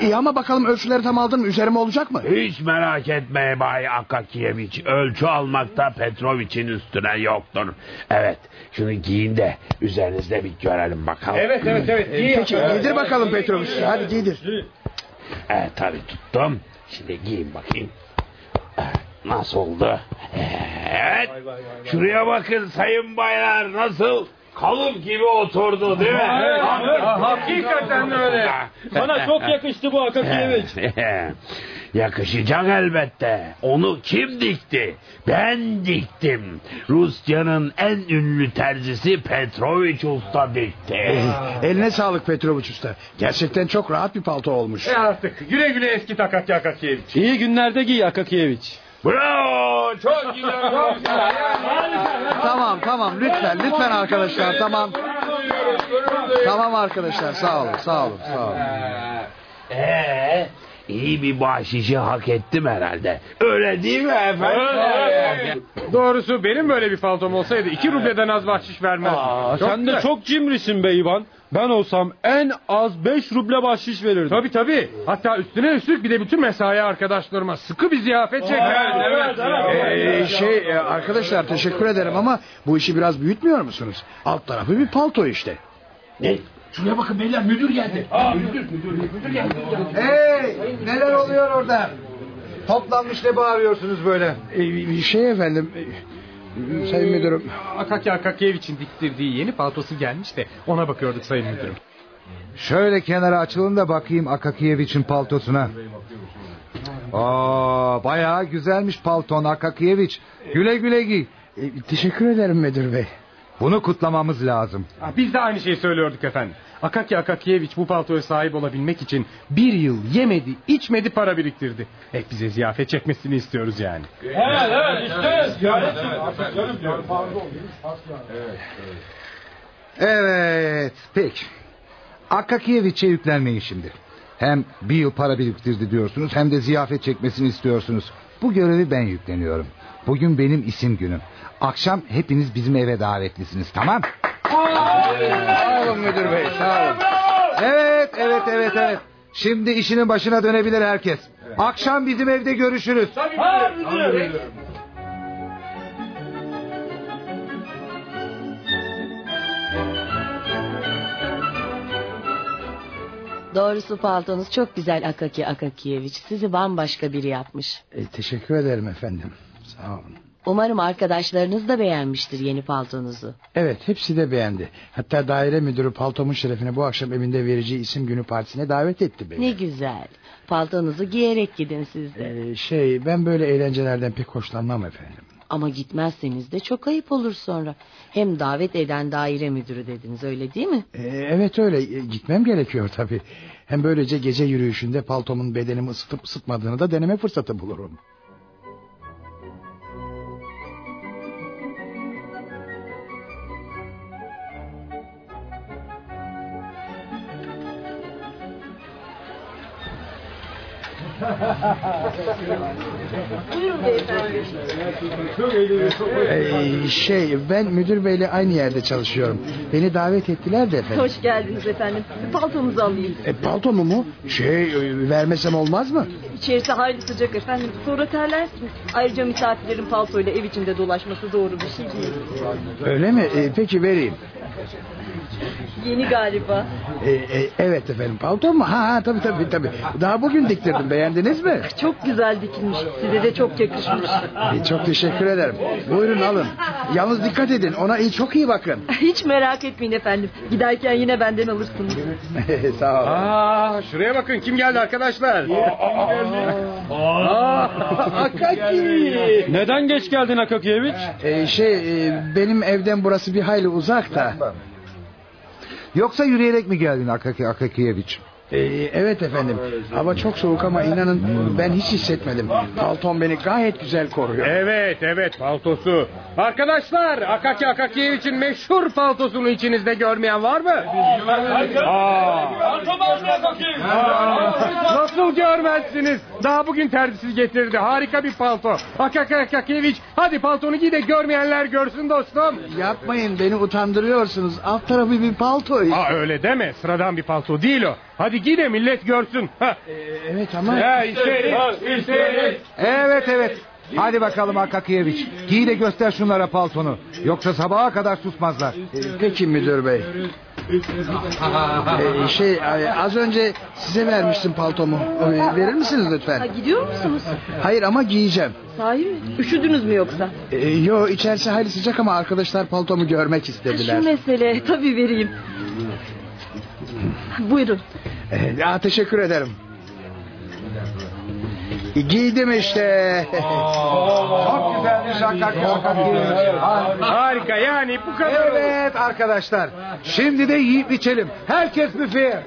İyi ama bakalım ölçüleri tam aldın mı? Üzerime olacak mı? Hiç merak etme Bay Akakiyeviç. Ölçü almakta Petrovic'in üstüne yoktur. Evet şunu giyin de üzerinizde bir görelim bakalım. Evet evet evet. İyi Peki giydir bakalım Petrovic. Hadi giydir. Evet tabii tuttum. Şimdi giyin bakayım. Evet, Nasıl oldu? Evet. Şuraya bakın sayın baylar nasıl kalıp gibi oturdu değil mi? Hakikaten öyle. Bana çok yakıştı bu Akakiyeviç. Yakışacak elbette. Onu kim dikti? Ben diktim. Rusya'nın en ünlü terzisi Petrovic Usta dikti. Eline sağlık Petrovic Usta. Gerçekten çok rahat bir palto olmuş. E artık güle güle eski Takaki Akakiyeviç. İyi günlerde giy Akakiyeviç. Bravo! Çok güzel. Çok güzel. Tamam tamam lütfen lütfen arkadaşlar tamam. Tamam arkadaşlar sağ olun sağ olun sağ olun. Ee, iyi bir bahşişi hak ettim herhalde. Öyle değil mi efendim? Doğrusu benim böyle bir paltom olsaydı iki rubleden az bahşiş vermezdim. Aa, sen de güzel. çok cimrisin be İvan. Ben olsam en az 5 ruble bahşiş verirdim. Tabii tabii. Hatta üstüne üstlük bir de bütün mesai arkadaşlarıma sıkı bir ziyafet evet, evet. Ee, şey e, arkadaşlar teşekkür ederim ama bu işi biraz büyütmüyor musunuz? Alt tarafı bir palto işte. Ne? Şuraya bakın beyler müdür geldi. Hey neler oluyor orada? Toplanmış ne bağırıyorsunuz böyle? Ee, şey efendim e, sayın müdürüm Akaki Akakiyeviç'in diktirdiği yeni paltosu gelmiş de ona bakıyorduk sayın müdürüm. Şöyle kenara açılın da bakayım Akakiyeviç'in paltosuna. Aa, bayağı güzelmiş palton Akakiyeviç. Güle güle giy. e, teşekkür ederim müdür bey. Bunu kutlamamız lazım. Ha, Biz de aynı şeyi söylüyorduk efendim. Akaki Akakiyeviç bu paltoya sahip olabilmek için bir yıl yemedi, içmedi, para biriktirdi. Hep bize ziyafet çekmesini istiyoruz yani. Evet peki. Akakiyeviç'e yüklenmeyin şimdi. Hem bir yıl para biriktirdi diyorsunuz hem de ziyafet çekmesini istiyorsunuz. Bu görevi ben yükleniyorum. Bugün benim isim günüm. Akşam hepiniz bizim eve davetlisiniz tamam? Sağ olun müdür bey sağ olun. Evet evet evet evet. Şimdi işinin başına dönebilir herkes. Akşam bizim evde görüşürüz. Doğrusu paltonuz çok güzel Akaki Akakiyeviç. Sizi bambaşka biri yapmış. E, teşekkür ederim efendim. Sağ olun. Umarım arkadaşlarınız da beğenmiştir yeni paltonuzu. Evet hepsi de beğendi. Hatta daire müdürü paltomun şerefine bu akşam evinde vereceği isim günü partisine davet etti beni. Ne güzel. Paltonuzu giyerek gidin siz de. Ee, şey ben böyle eğlencelerden pek hoşlanmam efendim. Ama gitmezseniz de çok ayıp olur sonra. Hem davet eden daire müdürü dediniz öyle değil mi? Ee, evet öyle E, gitmem gerekiyor tabii. Hem böylece gece yürüyüşünde paltomun bedenimi ısıtıp ısıtmadığını da deneme fırsatı bulurum. Ee, şey ben müdür beyle aynı yerde çalışıyorum. Beni davet ettiler de efendim. Hoş geldiniz efendim. Paltonuzu alayım. E, paltomu mu? Şey e, vermesem olmaz mı? İçerisi hayli sıcak efendim. Sonra terlersiniz. Ayrıca misafirlerin paltoyla ev içinde dolaşması doğru bir şey değil. Öyle mi? E, peki vereyim. Yeni galiba. E, e, evet efendim palto mu? Ha, ha tabii tabii tabii. Daha bugün diktirdim beğendiniz mi? Çok güzel dikilmiş. Size de çok yakışmış. E, çok teşekkür ederim. Buyurun alın. Yalnız dikkat edin ona iyi çok iyi bakın. Hiç merak etmeyin efendim. Giderken yine benden alırsınız. Sağ olun. Aa, şuraya bakın kim geldi arkadaşlar. Akaki. Neden geç geldin Akakiyeviç? E, şey e, benim evden burası bir hayli uzak da. Yoksa yürüyerek mi geldin Akaki Akakiyeviç? E, evet efendim. Hava çok soğuk ama inanın ben hiç hissetmedim. Paltom beni gayet güzel koruyor. Evet evet paltosu. Arkadaşlar Akaki Akakiyeviç'in meşhur paltosunu içinizde görmeyen var mı? Aa. Nasıl görmezsiniz? Daha bugün terzisi getirdi. Harika bir palto. Akaki Akakiyeviç hadi paltonu giy de görmeyenler görsün dostum. Yapmayın beni utandırıyorsunuz. Alt tarafı bir palto. Aa öyle deme. Sıradan bir palto değil o. Hadi giy de millet görsün. Ha. Evet ama... Ya işte, işte. Evet evet. Hadi bakalım Akakiyeviç. Giy de göster şunlara paltonu. Yoksa sabaha kadar susmazlar. Peki müdür bey. E, şey az önce size vermiştim paltomu. E, Verir misiniz Ha, lütfen? gidiyor musunuz? Hayır ama giyeceğim. Sahi mi? Üşüdünüz mü yoksa? E, yo içerisi hayli sıcak ama arkadaşlar paltomu görmek Ha, istediler. Şu mesele tabii vereyim. Buyurun. Ya, teşekkür ederim. E, Giydim işte. Çok güzelmiş Akaki Akakiyeviç. Harika yani bu kadar. Evet arkadaşlar. Şimdi de yiyip içelim. Herkes büfeye.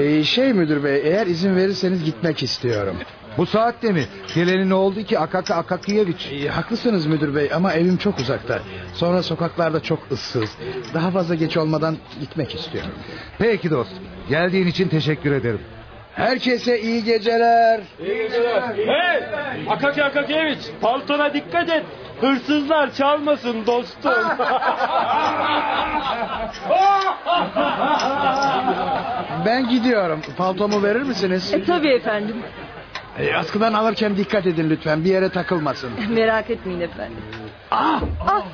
E, şey müdür bey eğer izin verirseniz gitmek istiyorum. Bu saatte mi? Geleni ne oldu ki Akaki Akakiyeviç? E, haklısınız müdür bey ama evim çok uzakta. Sonra sokaklarda çok ıssız. Daha fazla geç olmadan gitmek istiyorum. Peki dostum. Geldiğin için teşekkür ederim. Herkese iyi geceler. Hey! Akaki Akakiyeviç paltona dikkat et. Hırsızlar çalmasın dostum. Ben gidiyorum. Paltomu verir misiniz? E tabii efendim. E, askıdan alırken dikkat edin lütfen. Bir yere takılmasın. Merak etmeyin efendim. Ah, ah,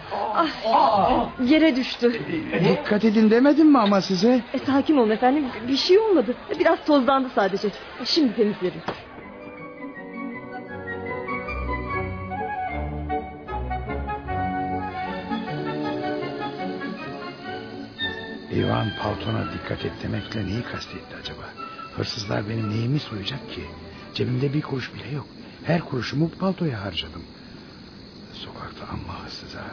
ah, yere düştü. E, dikkat edin demedim mi ama size? E, sakin olun efendim. Bir şey olmadı. Biraz tozlandı sadece. E, Şimdi temizlerim. İvan paltona dikkat et demekle neyi kastetti acaba? Hırsızlar benim neyimi soyacak ki? Cebimde bir kuruş bile yok. Her kuruşumu paltoya harcadım. Sokakta amma hırsız ha.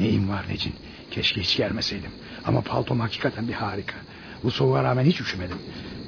Neyim var necin? Keşke hiç gelmeseydim. Ama paltom hakikaten bir harika. Bu soğuğa rağmen hiç üşümedim.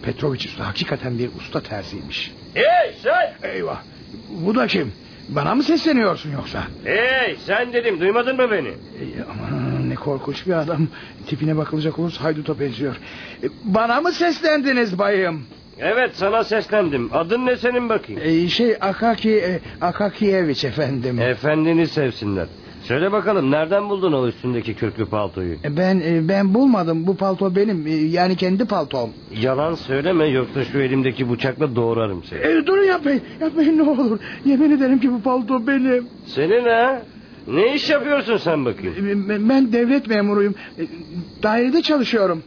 Petrovic usta hakikaten bir usta terziymiş. Hey sen! Eyvah. Bu da kim? Bana mı sesleniyorsun yoksa? Hey sen dedim duymadın mı beni? Ey, aman ne korkunç bir adam. Tipine bakılacak olursa hayduta benziyor. E, Bana mı seslendiniz bayım? Evet sana seslendim. Adın ne senin bakayım? Ee, şey Akaki e, Akakiyeviç efendim. Efendini sevsinler. Söyle bakalım nereden buldun o üstündeki kürklü paltoyu? E, Ben e, ben bulmadım. Bu palto benim. e, Yani kendi paltom. Yalan söyleme yoksa şu elimdeki bıçakla doğrarım seni. E, durun yapmayın. Yapmayın ne olur. Yemin ederim ki bu palto benim. Senin ha? Ne iş yapıyorsun sen bakayım? E, Ben devlet memuruyum. Dairede çalışıyorum.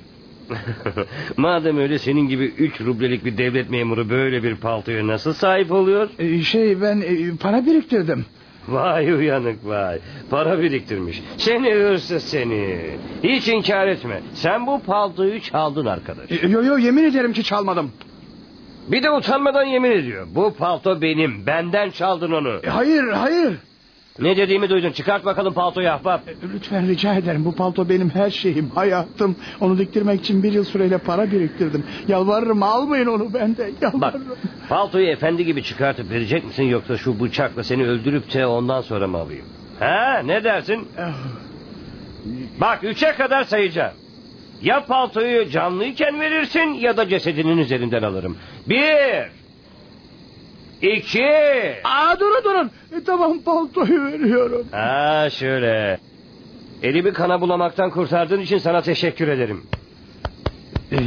Madem öyle senin gibi üç rublelik bir devlet memuru böyle bir paltoya nasıl sahip oluyor? E, Şey ben e, para biriktirdim. Vay uyanık vay. Para biriktirmiş. Seni hırsız seni. Hiç inkar etme. Sen bu paltoyu çaldın arkadaş. E, Yo yo yemin ederim ki çalmadım. Bir de utanmadan yemin ediyor. Bu palto benim. Benden çaldın onu. E, Hayır hayır. Ne dediğimi duydun. Çıkart bakalım paltoyu ahbap. Lütfen rica ederim bu palto benim her şeyim hayatım onu diktirmek için bir yıl süreyle para biriktirdim yalvarırım almayın onu benden Bak yalvarırım. paltoyu efendi gibi çıkartıp verecek misin yoksa şu bıçakla seni öldürüp de ondan sonra mı alayım? Ha ne dersin? Bak üçe kadar sayacağım. Ya paltoyu canlıyken verirsin ya da cesedinin üzerinden alırım. Bir. İki. Aa, durun durun e, tamam paltoyu veriyorum. Ha şöyle. Elimi kana bulamaktan kurtardığın için sana teşekkür ederim. E,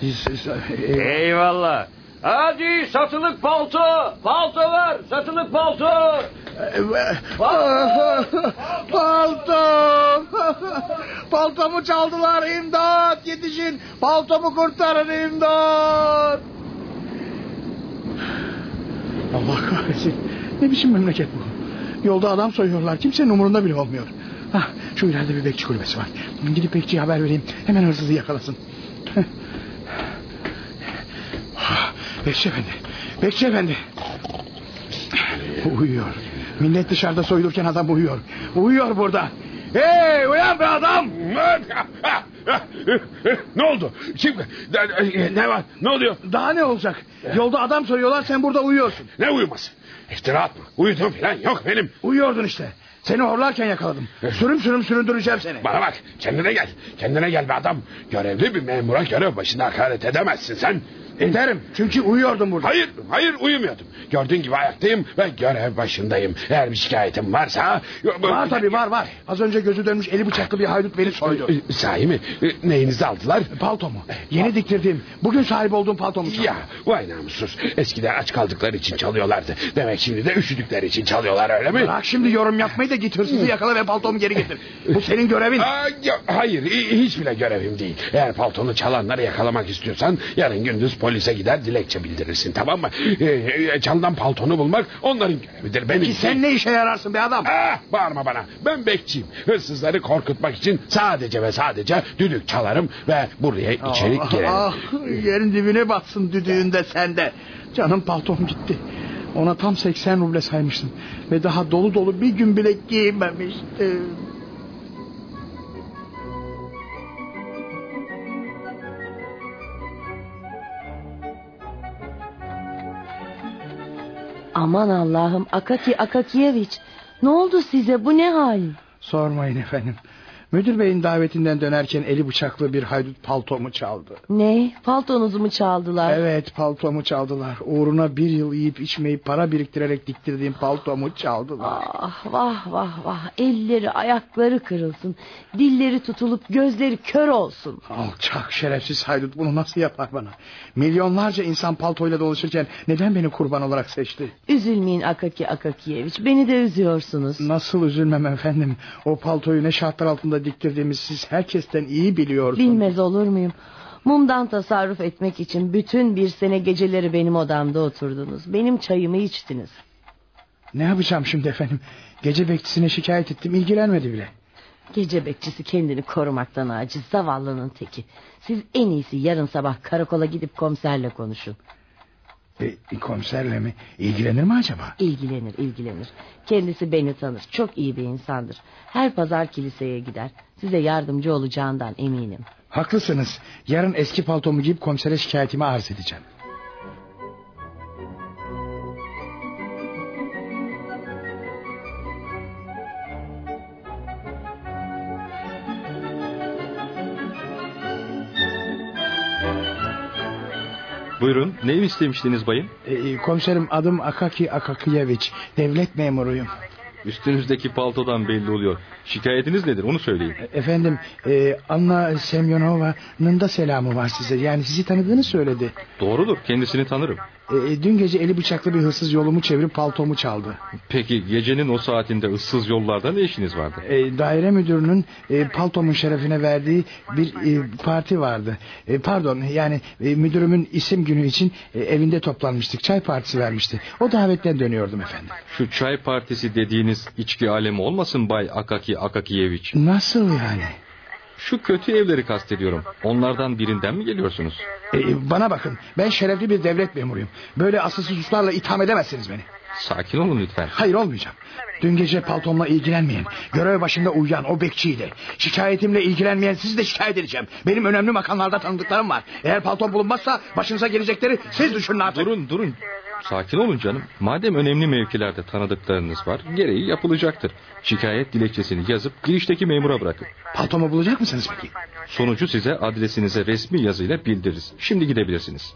siz- e, Eyvallah. Hadi satılık palto. Palto var. Satılık palto. Paltom! Paltomu çaldılar imdat yetişin. Paltomu kurtarın imdat. Allah kahretsin. Ne biçim memleket bu? Yolda adam soyuyorlar. Kimsenin umurunda bile olmuyor. Hah, şu ileride bir bekçi kulübesi var. Gidip bekçiye haber vereyim. Hemen hırsızı yakalasın. Ah, Bekçi efendi. Bekçi efendi. Uyuyor. Millet dışarıda soyulurken adam uyuyor. Uyuyor burada. Hey uyan be adam. Ne oldu? Kim? Ne var? Ne oluyor? Daha ne olacak? Yolda adam soruyorlar sen burada uyuyorsun. Ne uyuması? İftira atma. Uyudum falan yok benim. Uyuyordun işte. Seni horlarken yakaladım. Sürüm sürüm süründüreceğim seni. Bana bak kendine gel. Kendine gel be adam. Görevli bir memura görev başına hakaret edemezsin sen. Ederim çünkü uyuyordum burada. Hayır, hayır uyumuyordum. Gördüğün gibi ayaktayım ve görev başındayım. Eğer bir şikayetim varsa... Var tabii var var. Az önce gözü dönmüş eli bıçaklı bir haydut beni soydu. Sahi mi? E, Neyinizi aldılar? Paltomu. Yeni diktirdim. Bugün sahip olduğum paltomu çaldı. Ya vay namussuz. Eskiden aç kaldıkları için çalıyorlardı. Demek şimdi de üşüdükleri için çalıyorlar öyle mi? Bırak şimdi yorum yapmayı da git hırsızı yakala ve paltomu geri getir. Bu senin görevin. Aa, ya- hayır hi- hiç bile görevim değil. Eğer paltonu çalanları yakalamak istiyorsan yarın gündüz polise gider dilekçe bildirirsin tamam mı? Ee, e, çalınan paltonu bulmak onların görevidir. Benim Ki sen ne işe yararsın be adam? Ah, bağırma bana. Ben bekçiyim. Hırsızları korkutmak için sadece ve sadece düdük çalarım ve buraya içeri Ah, girerim. ah, yerin dibine batsın düdüğünde sende. Canım paltom gitti. Ona tam 80 ruble saymıştım. Ve daha dolu dolu bir gün bile giymemiştim. Aman Allah'ım Akaki Akakiyeviç. Ne oldu size bu ne hal? Sormayın efendim. Müdür beyin davetinden dönerken eli bıçaklı bir haydut paltomu çaldı. Ne? Paltonuzu mu çaldılar? Evet paltomu çaldılar. Uğruna bir yıl yiyip içmeyi para biriktirerek diktirdiğim paltomu çaldılar. Ah vah vah vah elleri ayakları kırılsın dilleri tutulup gözleri kör olsun. Alçak şerefsiz haydut bunu nasıl yapar bana? Milyonlarca insan paltoyla dolaşırken neden beni kurban olarak seçti? Üzülmeyin Akaki Akakiyeviç beni de üzüyorsunuz. Nasıl üzülmem efendim? O paltoyu ne şartlar altında diktirdiğimizi siz herkesten iyi biliyorsunuz. Bilmez olur muyum? Mumdan tasarruf etmek için bütün bir sene geceleri benim odamda oturdunuz. Benim çayımı içtiniz. Ne yapacağım şimdi efendim? Gece bekçisine şikayet ettim ilgilenmedi bile. Gece bekçisi kendini korumaktan aciz zavallının teki. Siz en iyisi yarın sabah karakola gidip komiserle konuşun. E, komiserle mi? İlgilenir mi acaba? İlgilenir ilgilenir. Kendisi beni tanır. Çok iyi bir insandır. Her pazar kiliseye gider. Size yardımcı olacağından eminim. Haklısınız. Yarın eski paltomu giyip komisere şikayetimi arz edeceğim. Buyurun neyi istemiştiniz bayım? E, komiserim adım Akaki Akakiyeviç. Devlet memuruyum. Üstünüzdeki paltodan belli oluyor. Şikayetiniz nedir onu söyleyin. E, Efendim e, Anna Semyonova'nın da selamı var size. Yani sizi tanıdığını söyledi. Doğrudur kendisini tanırım. E, dün gece eli bıçaklı bir hırsız yolumu çevirip paltomu çaldı. Peki gecenin o saatinde ıssız yollarda ne işiniz vardı? E, daire müdürünün e, paltomun şerefine verdiği bir e, parti vardı. E, pardon yani e, müdürümün isim günü için e, evinde toplanmıştık. Çay partisi vermişti. O davetten dönüyordum efendim. Şu çay partisi dediğiniz içki alemi olmasın Bay Akaki Akakiyeviç? Nasıl yani? Şu kötü evleri kastediyorum. Onlardan birinden mi geliyorsunuz? E, bana bakın ben şerefli bir devlet memuruyum. Böyle asılsız suçlarla itham edemezsiniz beni. Sakin olun lütfen. Hayır olmayacağım. Dün gece paltomla ilgilenmeyen, görev başında uyuyan o bekçiydi. Şikayetimle ilgilenmeyen sizi de şikayet edeceğim. Benim önemli makamlarda tanıdıklarım var. Eğer paltom bulunmazsa başınıza gelecekleri siz düşünün artık. Durun durun. Sakin olun canım. Madem önemli mevkilerde tanıdıklarınız var, gereği yapılacaktır. Şikayet dilekçesini yazıp girişteki memura bırakın. Paltomu bulacak mısınız peki? Sonucu size adresinize resmi yazıyla bildiririz. Şimdi gidebilirsiniz.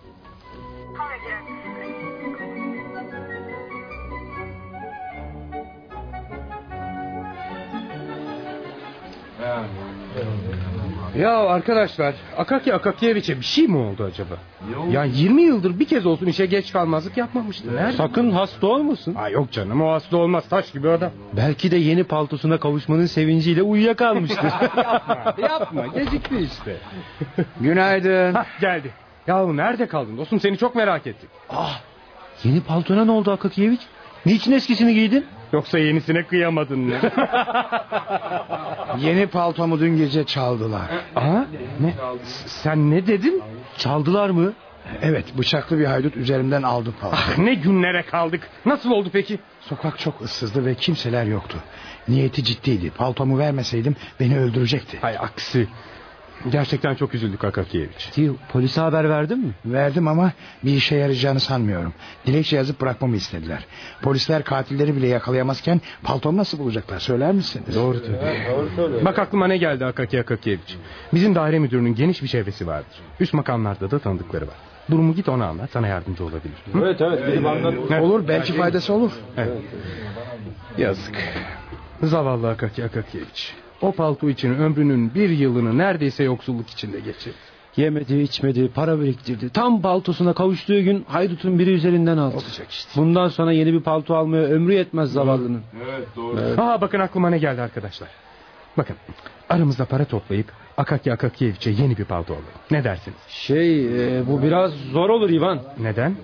Ya arkadaşlar Akaki Akakiyeviç'e bir şey mi oldu acaba? Ya 20 yıldır bir kez olsun işe geç kalmazlık yapmamıştı. Nerede? Sakın hasta olmasın. Aa, yok canım o hasta olmaz taş gibi adam. Belki de yeni paltosuna kavuşmanın sevinciyle uyuyakalmıştır. yapma yapma gecikti işte. Günaydın. Hah geldi. Yahu nerede kaldın dostum seni çok merak ettim. yeni paltona ne oldu Akakiyeviç? Niçin eskisini giydin? Yoksa yenisine kıyamadın mı? Yeni paltomu dün gece çaldılar. Aa, ne? Sen ne dedin? Çaldılar mı? Evet bıçaklı bir haydut üzerimden aldı paltomu. Ah, ne günlere kaldık. Nasıl oldu peki? Sokak çok ıssızdı ve kimseler yoktu. Niyeti ciddiydi. Paltomu vermeseydim beni öldürecekti. Hay aksi. Gerçekten çok üzüldük Akakiyeviç. Steve polise haber verdin mi? Verdim ama bir işe yarayacağını sanmıyorum. Dilekçe yazıp bırakmamı istediler. Polisler katilleri bile yakalayamazken paltomu nasıl bulacaklar söyler misiniz? Doğru tabii. Bak aklıma ne geldi Akaki Akakiyeviç. Bizim daire müdürünün geniş bir çevresi vardır. Üst makamlarda da tanıdıkları var. Durumu git ona anlat sana yardımcı olabilir. Hı? Evet evet gidip anlat. Olur belki faydası olur. Evet. Yazık. Zavallı Akaki Akakiyeviç. O palto için ömrünün bir yılını neredeyse yoksulluk içinde geçirdi. Yemedi içmedi para biriktirdi. Tam paltosuna kavuştuğu gün haydutun biri üzerinden aldı. Olacak işte. Bundan sonra yeni bir palto almaya ömrü yetmez zavallının. Aa bakın aklıma ne geldi arkadaşlar. Bakın aramızda para toplayıp Akaki Akakiyeviç'e yeni bir palto alalım. Ne dersiniz? Şey e, bu biraz zor olur Ivan. Neden?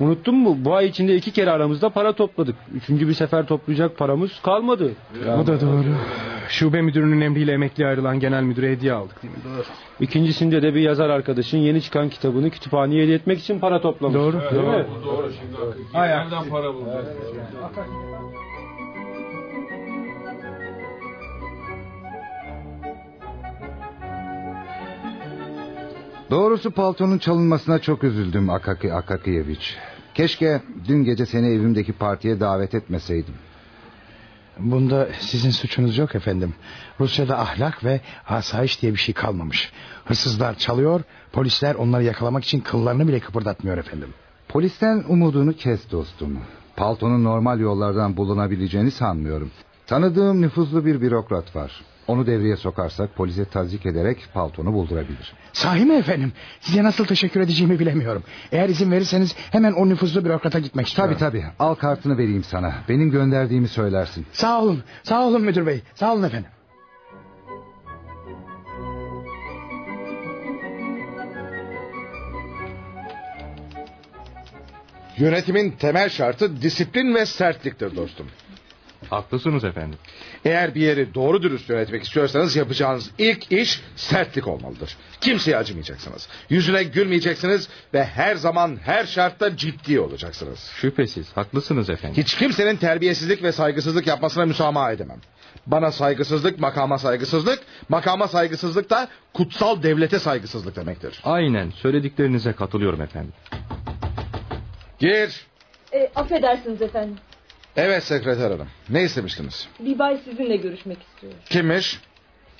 Unuttun mu? Bu ay içinde iki kere aramızda para topladık. Üçüncü bir sefer toplayacak paramız kalmadı. O da doğru. Şube müdürünün emriyle emekli ayrılan genel müdüre hediye aldık değil mi? Doğru. İkincisinde de bir yazar arkadaşın yeni çıkan kitabını kütüphaneye hediye etmek için para toplamış. Doğru. Değil mi? Doğrusu paltonun çalınmasına çok üzüldüm Akaki Akakiyeviç. Keşke dün gece seni evimdeki partiye davet etmeseydim. Bunda sizin suçunuz yok efendim. Rusya'da ahlak ve asayiş diye bir şey kalmamış. Hırsızlar çalıyor, polisler onları yakalamak için kıllarını bile kıpırdatmıyor efendim. Polisten umudunu kes dostum. Paltonun normal yollardan bulunabileceğini sanmıyorum. Tanıdığım nüfuzlu bir bürokrat var. Onu devreye sokarsak polise tazik ederek paltonu buldurabilir. Sahi mi efendim? Size nasıl teşekkür edeceğimi bilemiyorum. Eğer izin verirseniz hemen o nüfuzlu bürokrata gitmek istiyorum. Tabii tabii al kartını vereyim sana. Benim gönderdiğimi söylersin. Sağ olun, sağ olun müdür bey. Sağ olun efendim. Yönetimin temel şartı disiplin ve sertliktir dostum. Haklısınız efendim. Eğer bir yeri doğru dürüst yönetmek istiyorsanız yapacağınız ilk iş sertlik olmalıdır. Kimseye acımayacaksınız. Yüzüne gülmeyeceksiniz ve her zaman her şartta ciddi olacaksınız. Şüphesiz haklısınız efendim. Hiç kimsenin terbiyesizlik ve saygısızlık yapmasına müsamaha edemem. Bana saygısızlık makama saygısızlık, makama saygısızlık da kutsal devlete saygısızlık demektir. Aynen söylediklerinize katılıyorum efendim. Gir. E, affedersiniz efendim. Evet sekreter hanım. Ne istemiştiniz? Bir bay sizinle görüşmek istiyor. Kimmiş?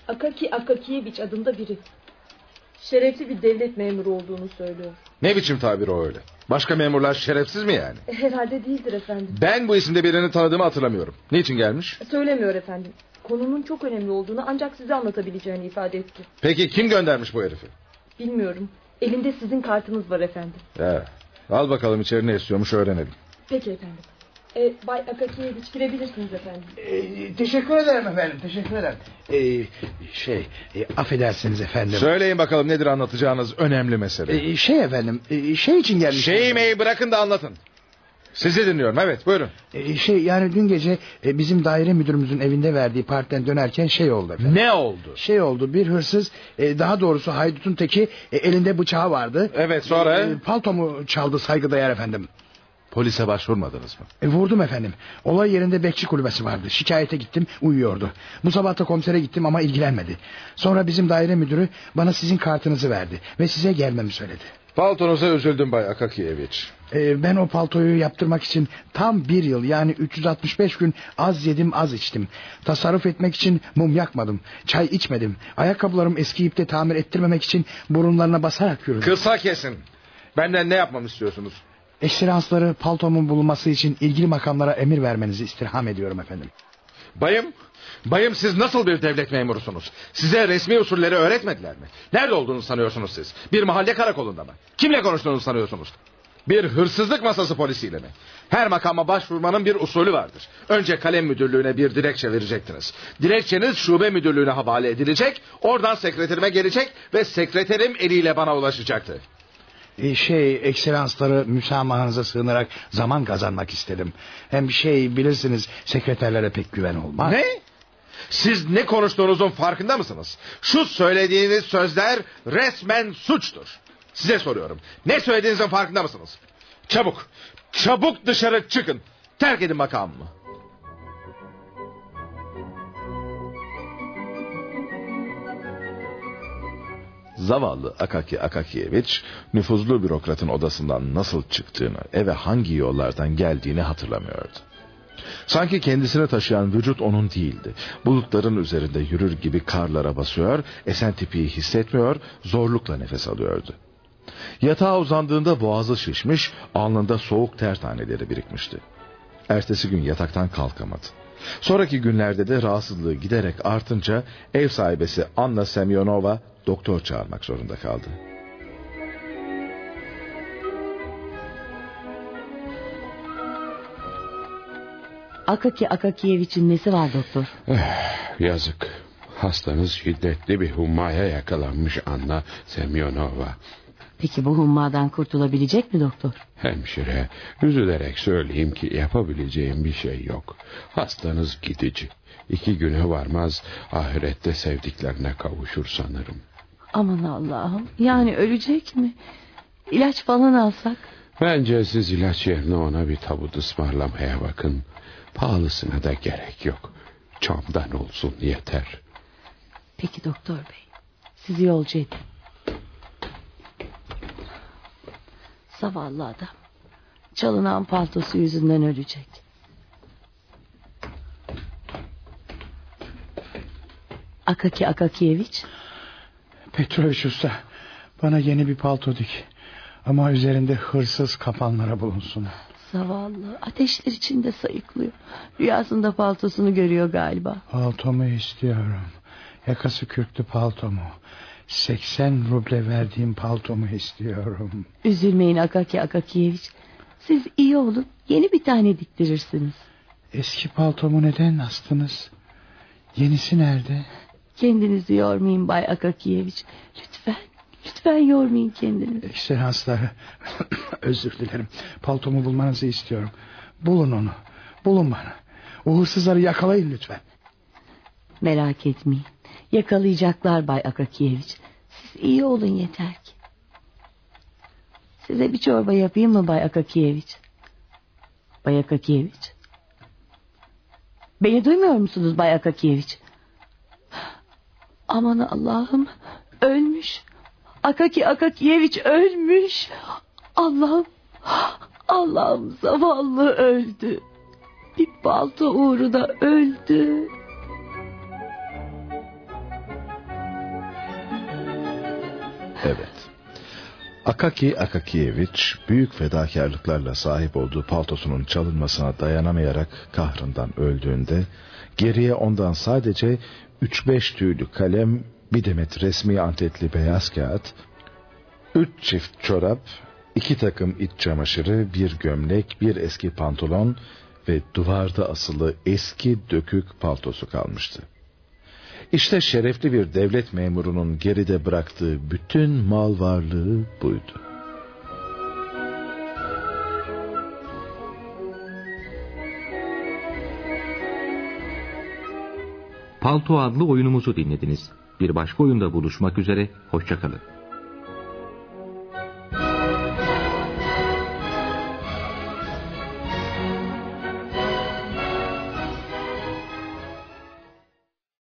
Akaki Akakiyeviç adında biri. Şerefli bir devlet memuru olduğunu söylüyor. Ne biçim tabir o öyle? Başka memurlar şerefsiz mi yani? E, Herhalde değildir efendim. Ben bu isimde birini tanıdığımı hatırlamıyorum. Niçin gelmiş? Söylemiyor efendim. Konunun çok önemli olduğunu ancak size anlatabileceğini ifade etti. Peki kim göndermiş bu herifi? Bilmiyorum. Elinde sizin kartınız var efendim. Ya, al bakalım içeri ne istiyormuş öğrenelim. Peki efendim. E, Bay Akakiyeviç girebilirsiniz efendim. Ee, teşekkür ederim efendim, teşekkür ederim. Ee, şey, e, affedersiniz efendim. Söyleyin bakalım nedir anlatacağınız önemli mesele. Ee, şey efendim, e, şey için gelmiş. Şeyi meyi bırakın da anlatın. Sizi dinliyorum evet buyurun. Ee, şey yani dün gece e, bizim daire müdürümüzün evinde verdiği partiden dönerken şey oldu efendim. Ne oldu? Şey oldu bir hırsız e, daha doğrusu haydutun teki e, elinde bıçağı vardı. Evet sonra? E, paltomu çaldı saygıdeğer efendim. Polise başvurmadınız mı? E, vurdum efendim. Olay yerinde bekçi kulübesi vardı. Şikayete gittim uyuyordu. Bu sabah da komisere gittim ama ilgilenmedi. Sonra bizim daire müdürü bana sizin kartınızı verdi. Ve size gelmemi söyledi. Paltonuza üzüldüm Bay Akakiyeviç. E, ben o paltoyu yaptırmak için tam bir yıl yani 365 gün az yedim az içtim. Tasarruf etmek için mum yakmadım. Çay içmedim. Ayakkabılarım eskiyip de tamir ettirmemek için burunlarına basarak yürüdüm. Kısa kesin. Benden ne yapmamı istiyorsunuz? Ekselansları paltomun bulunması için ilgili makamlara emir vermenizi istirham ediyorum efendim. Bayım, bayım siz nasıl bir devlet memurusunuz? Size resmi usulleri öğretmediler mi? Nerede olduğunu sanıyorsunuz siz? Bir mahalle karakolunda mı? Kimle konuştuğunu sanıyorsunuz? Bir hırsızlık masası polisiyle mi? Her makama başvurmanın bir usulü vardır. Önce kalem müdürlüğüne bir dilekçe verecektiniz. Dilekçeniz şube müdürlüğüne havale edilecek. Oradan sekreterime gelecek ve sekreterim eliyle bana ulaşacaktı. E, şey ekselansları müsamahanıza sığınarak zaman kazanmak istedim. Hem şey bilirsiniz sekreterlere pek güven olmaz. Ne? Siz ne konuştuğunuzun farkında mısınız? Şu söylediğiniz sözler resmen suçtur. Size soruyorum. Ne söylediğinizin farkında mısınız? Çabuk, çabuk dışarı çıkın. Terk edin makamımı. Zavallı Akaki Akakiyeviç nüfuzlu bürokratın odasından nasıl çıktığını, eve hangi yollardan geldiğini hatırlamıyordu. Sanki kendisini taşıyan vücut onun değildi. Bulutların üzerinde yürür gibi karlara basıyor, esen tipiyi hissetmiyor, zorlukla nefes alıyordu. Yatağa uzandığında boğazı şişmiş, alnında soğuk ter taneleri birikmişti. Ertesi gün yataktan kalkamadı. Sonraki günlerde de rahatsızlığı giderek artınca ev sahibesi Anna Semyonova doktor çağırmak zorunda kaldı. Akaki Akakiyeviç'in nesi var doktor? Yazık. Hastanız şiddetli bir hummaya yakalanmış Anna Semyonova. Peki bu hummadan kurtulabilecek mi doktor? Hemşire, üzülerek söyleyeyim ki yapabileceğim bir şey yok. Hastanız gidici. İki güne varmaz ahirette sevdiklerine kavuşur sanırım. Aman Allah'ım yani ölecek mi? İlaç falan alsak? Bence siz ilaç yerine ona bir tabut ısmarlamaya bakın. Pahalısına da gerek yok. Çamdan olsun yeter. Peki doktor bey. Sizi yolcu edin. Zavallı adam. Çalınan paltosu yüzünden ölecek. Akaki Akakiyeviç. Petrovic Usta bana yeni bir palto dik. Ama üzerinde hırsız kapanlara bulunsun. Zavallı ateşler içinde sayıklıyor. Rüyasında paltosunu görüyor galiba. Paltomu istiyorum. Yakası kürklü paltomu. 80 ruble verdiğim paltomu istiyorum. Üzülmeyin Akaki Akakiyeviç. Siz iyi olun yeni bir tane diktirirsiniz. Eski paltomu neden astınız? Yenisi nerede? Kendinizi yormayın Bay Akakiyeviç. Lütfen, lütfen yormayın kendinizi. Ekselansları özür dilerim. Paltomu bulmanızı istiyorum. Bulun onu. Bulun bana. O hırsızları yakalayın lütfen. Merak etmeyin. Yakalayacaklar Bay Akakiyeviç. Siz iyi olun yeter ki. Size bir çorba yapayım mı Bay Akakiyeviç? Bay Akakiyeviç? Beni duymuyor musunuz Bay Akakiyeviç? Aman Allah'ım ölmüş. Akaki Akakiyeviç ölmüş. Allah'ım Allah'ım zavallı öldü. Bir balta uğruna öldü. Evet. Akaki Akakiyeviç büyük fedakarlıklarla sahip olduğu paltosunun çalınmasına dayanamayarak kahrından öldüğünde geriye ondan sadece 3-5 tüylü kalem, bir demet resmi antetli beyaz kağıt, üç çift çorap, iki takım iç çamaşırı, bir gömlek, bir eski pantolon ve duvarda asılı eski dökük paltosu kalmıştı. İşte şerefli bir devlet memurunun geride bıraktığı bütün mal varlığı buydu. Palto adlı oyunumuzu dinlediniz. Bir başka oyunda buluşmak üzere, hoşçakalın.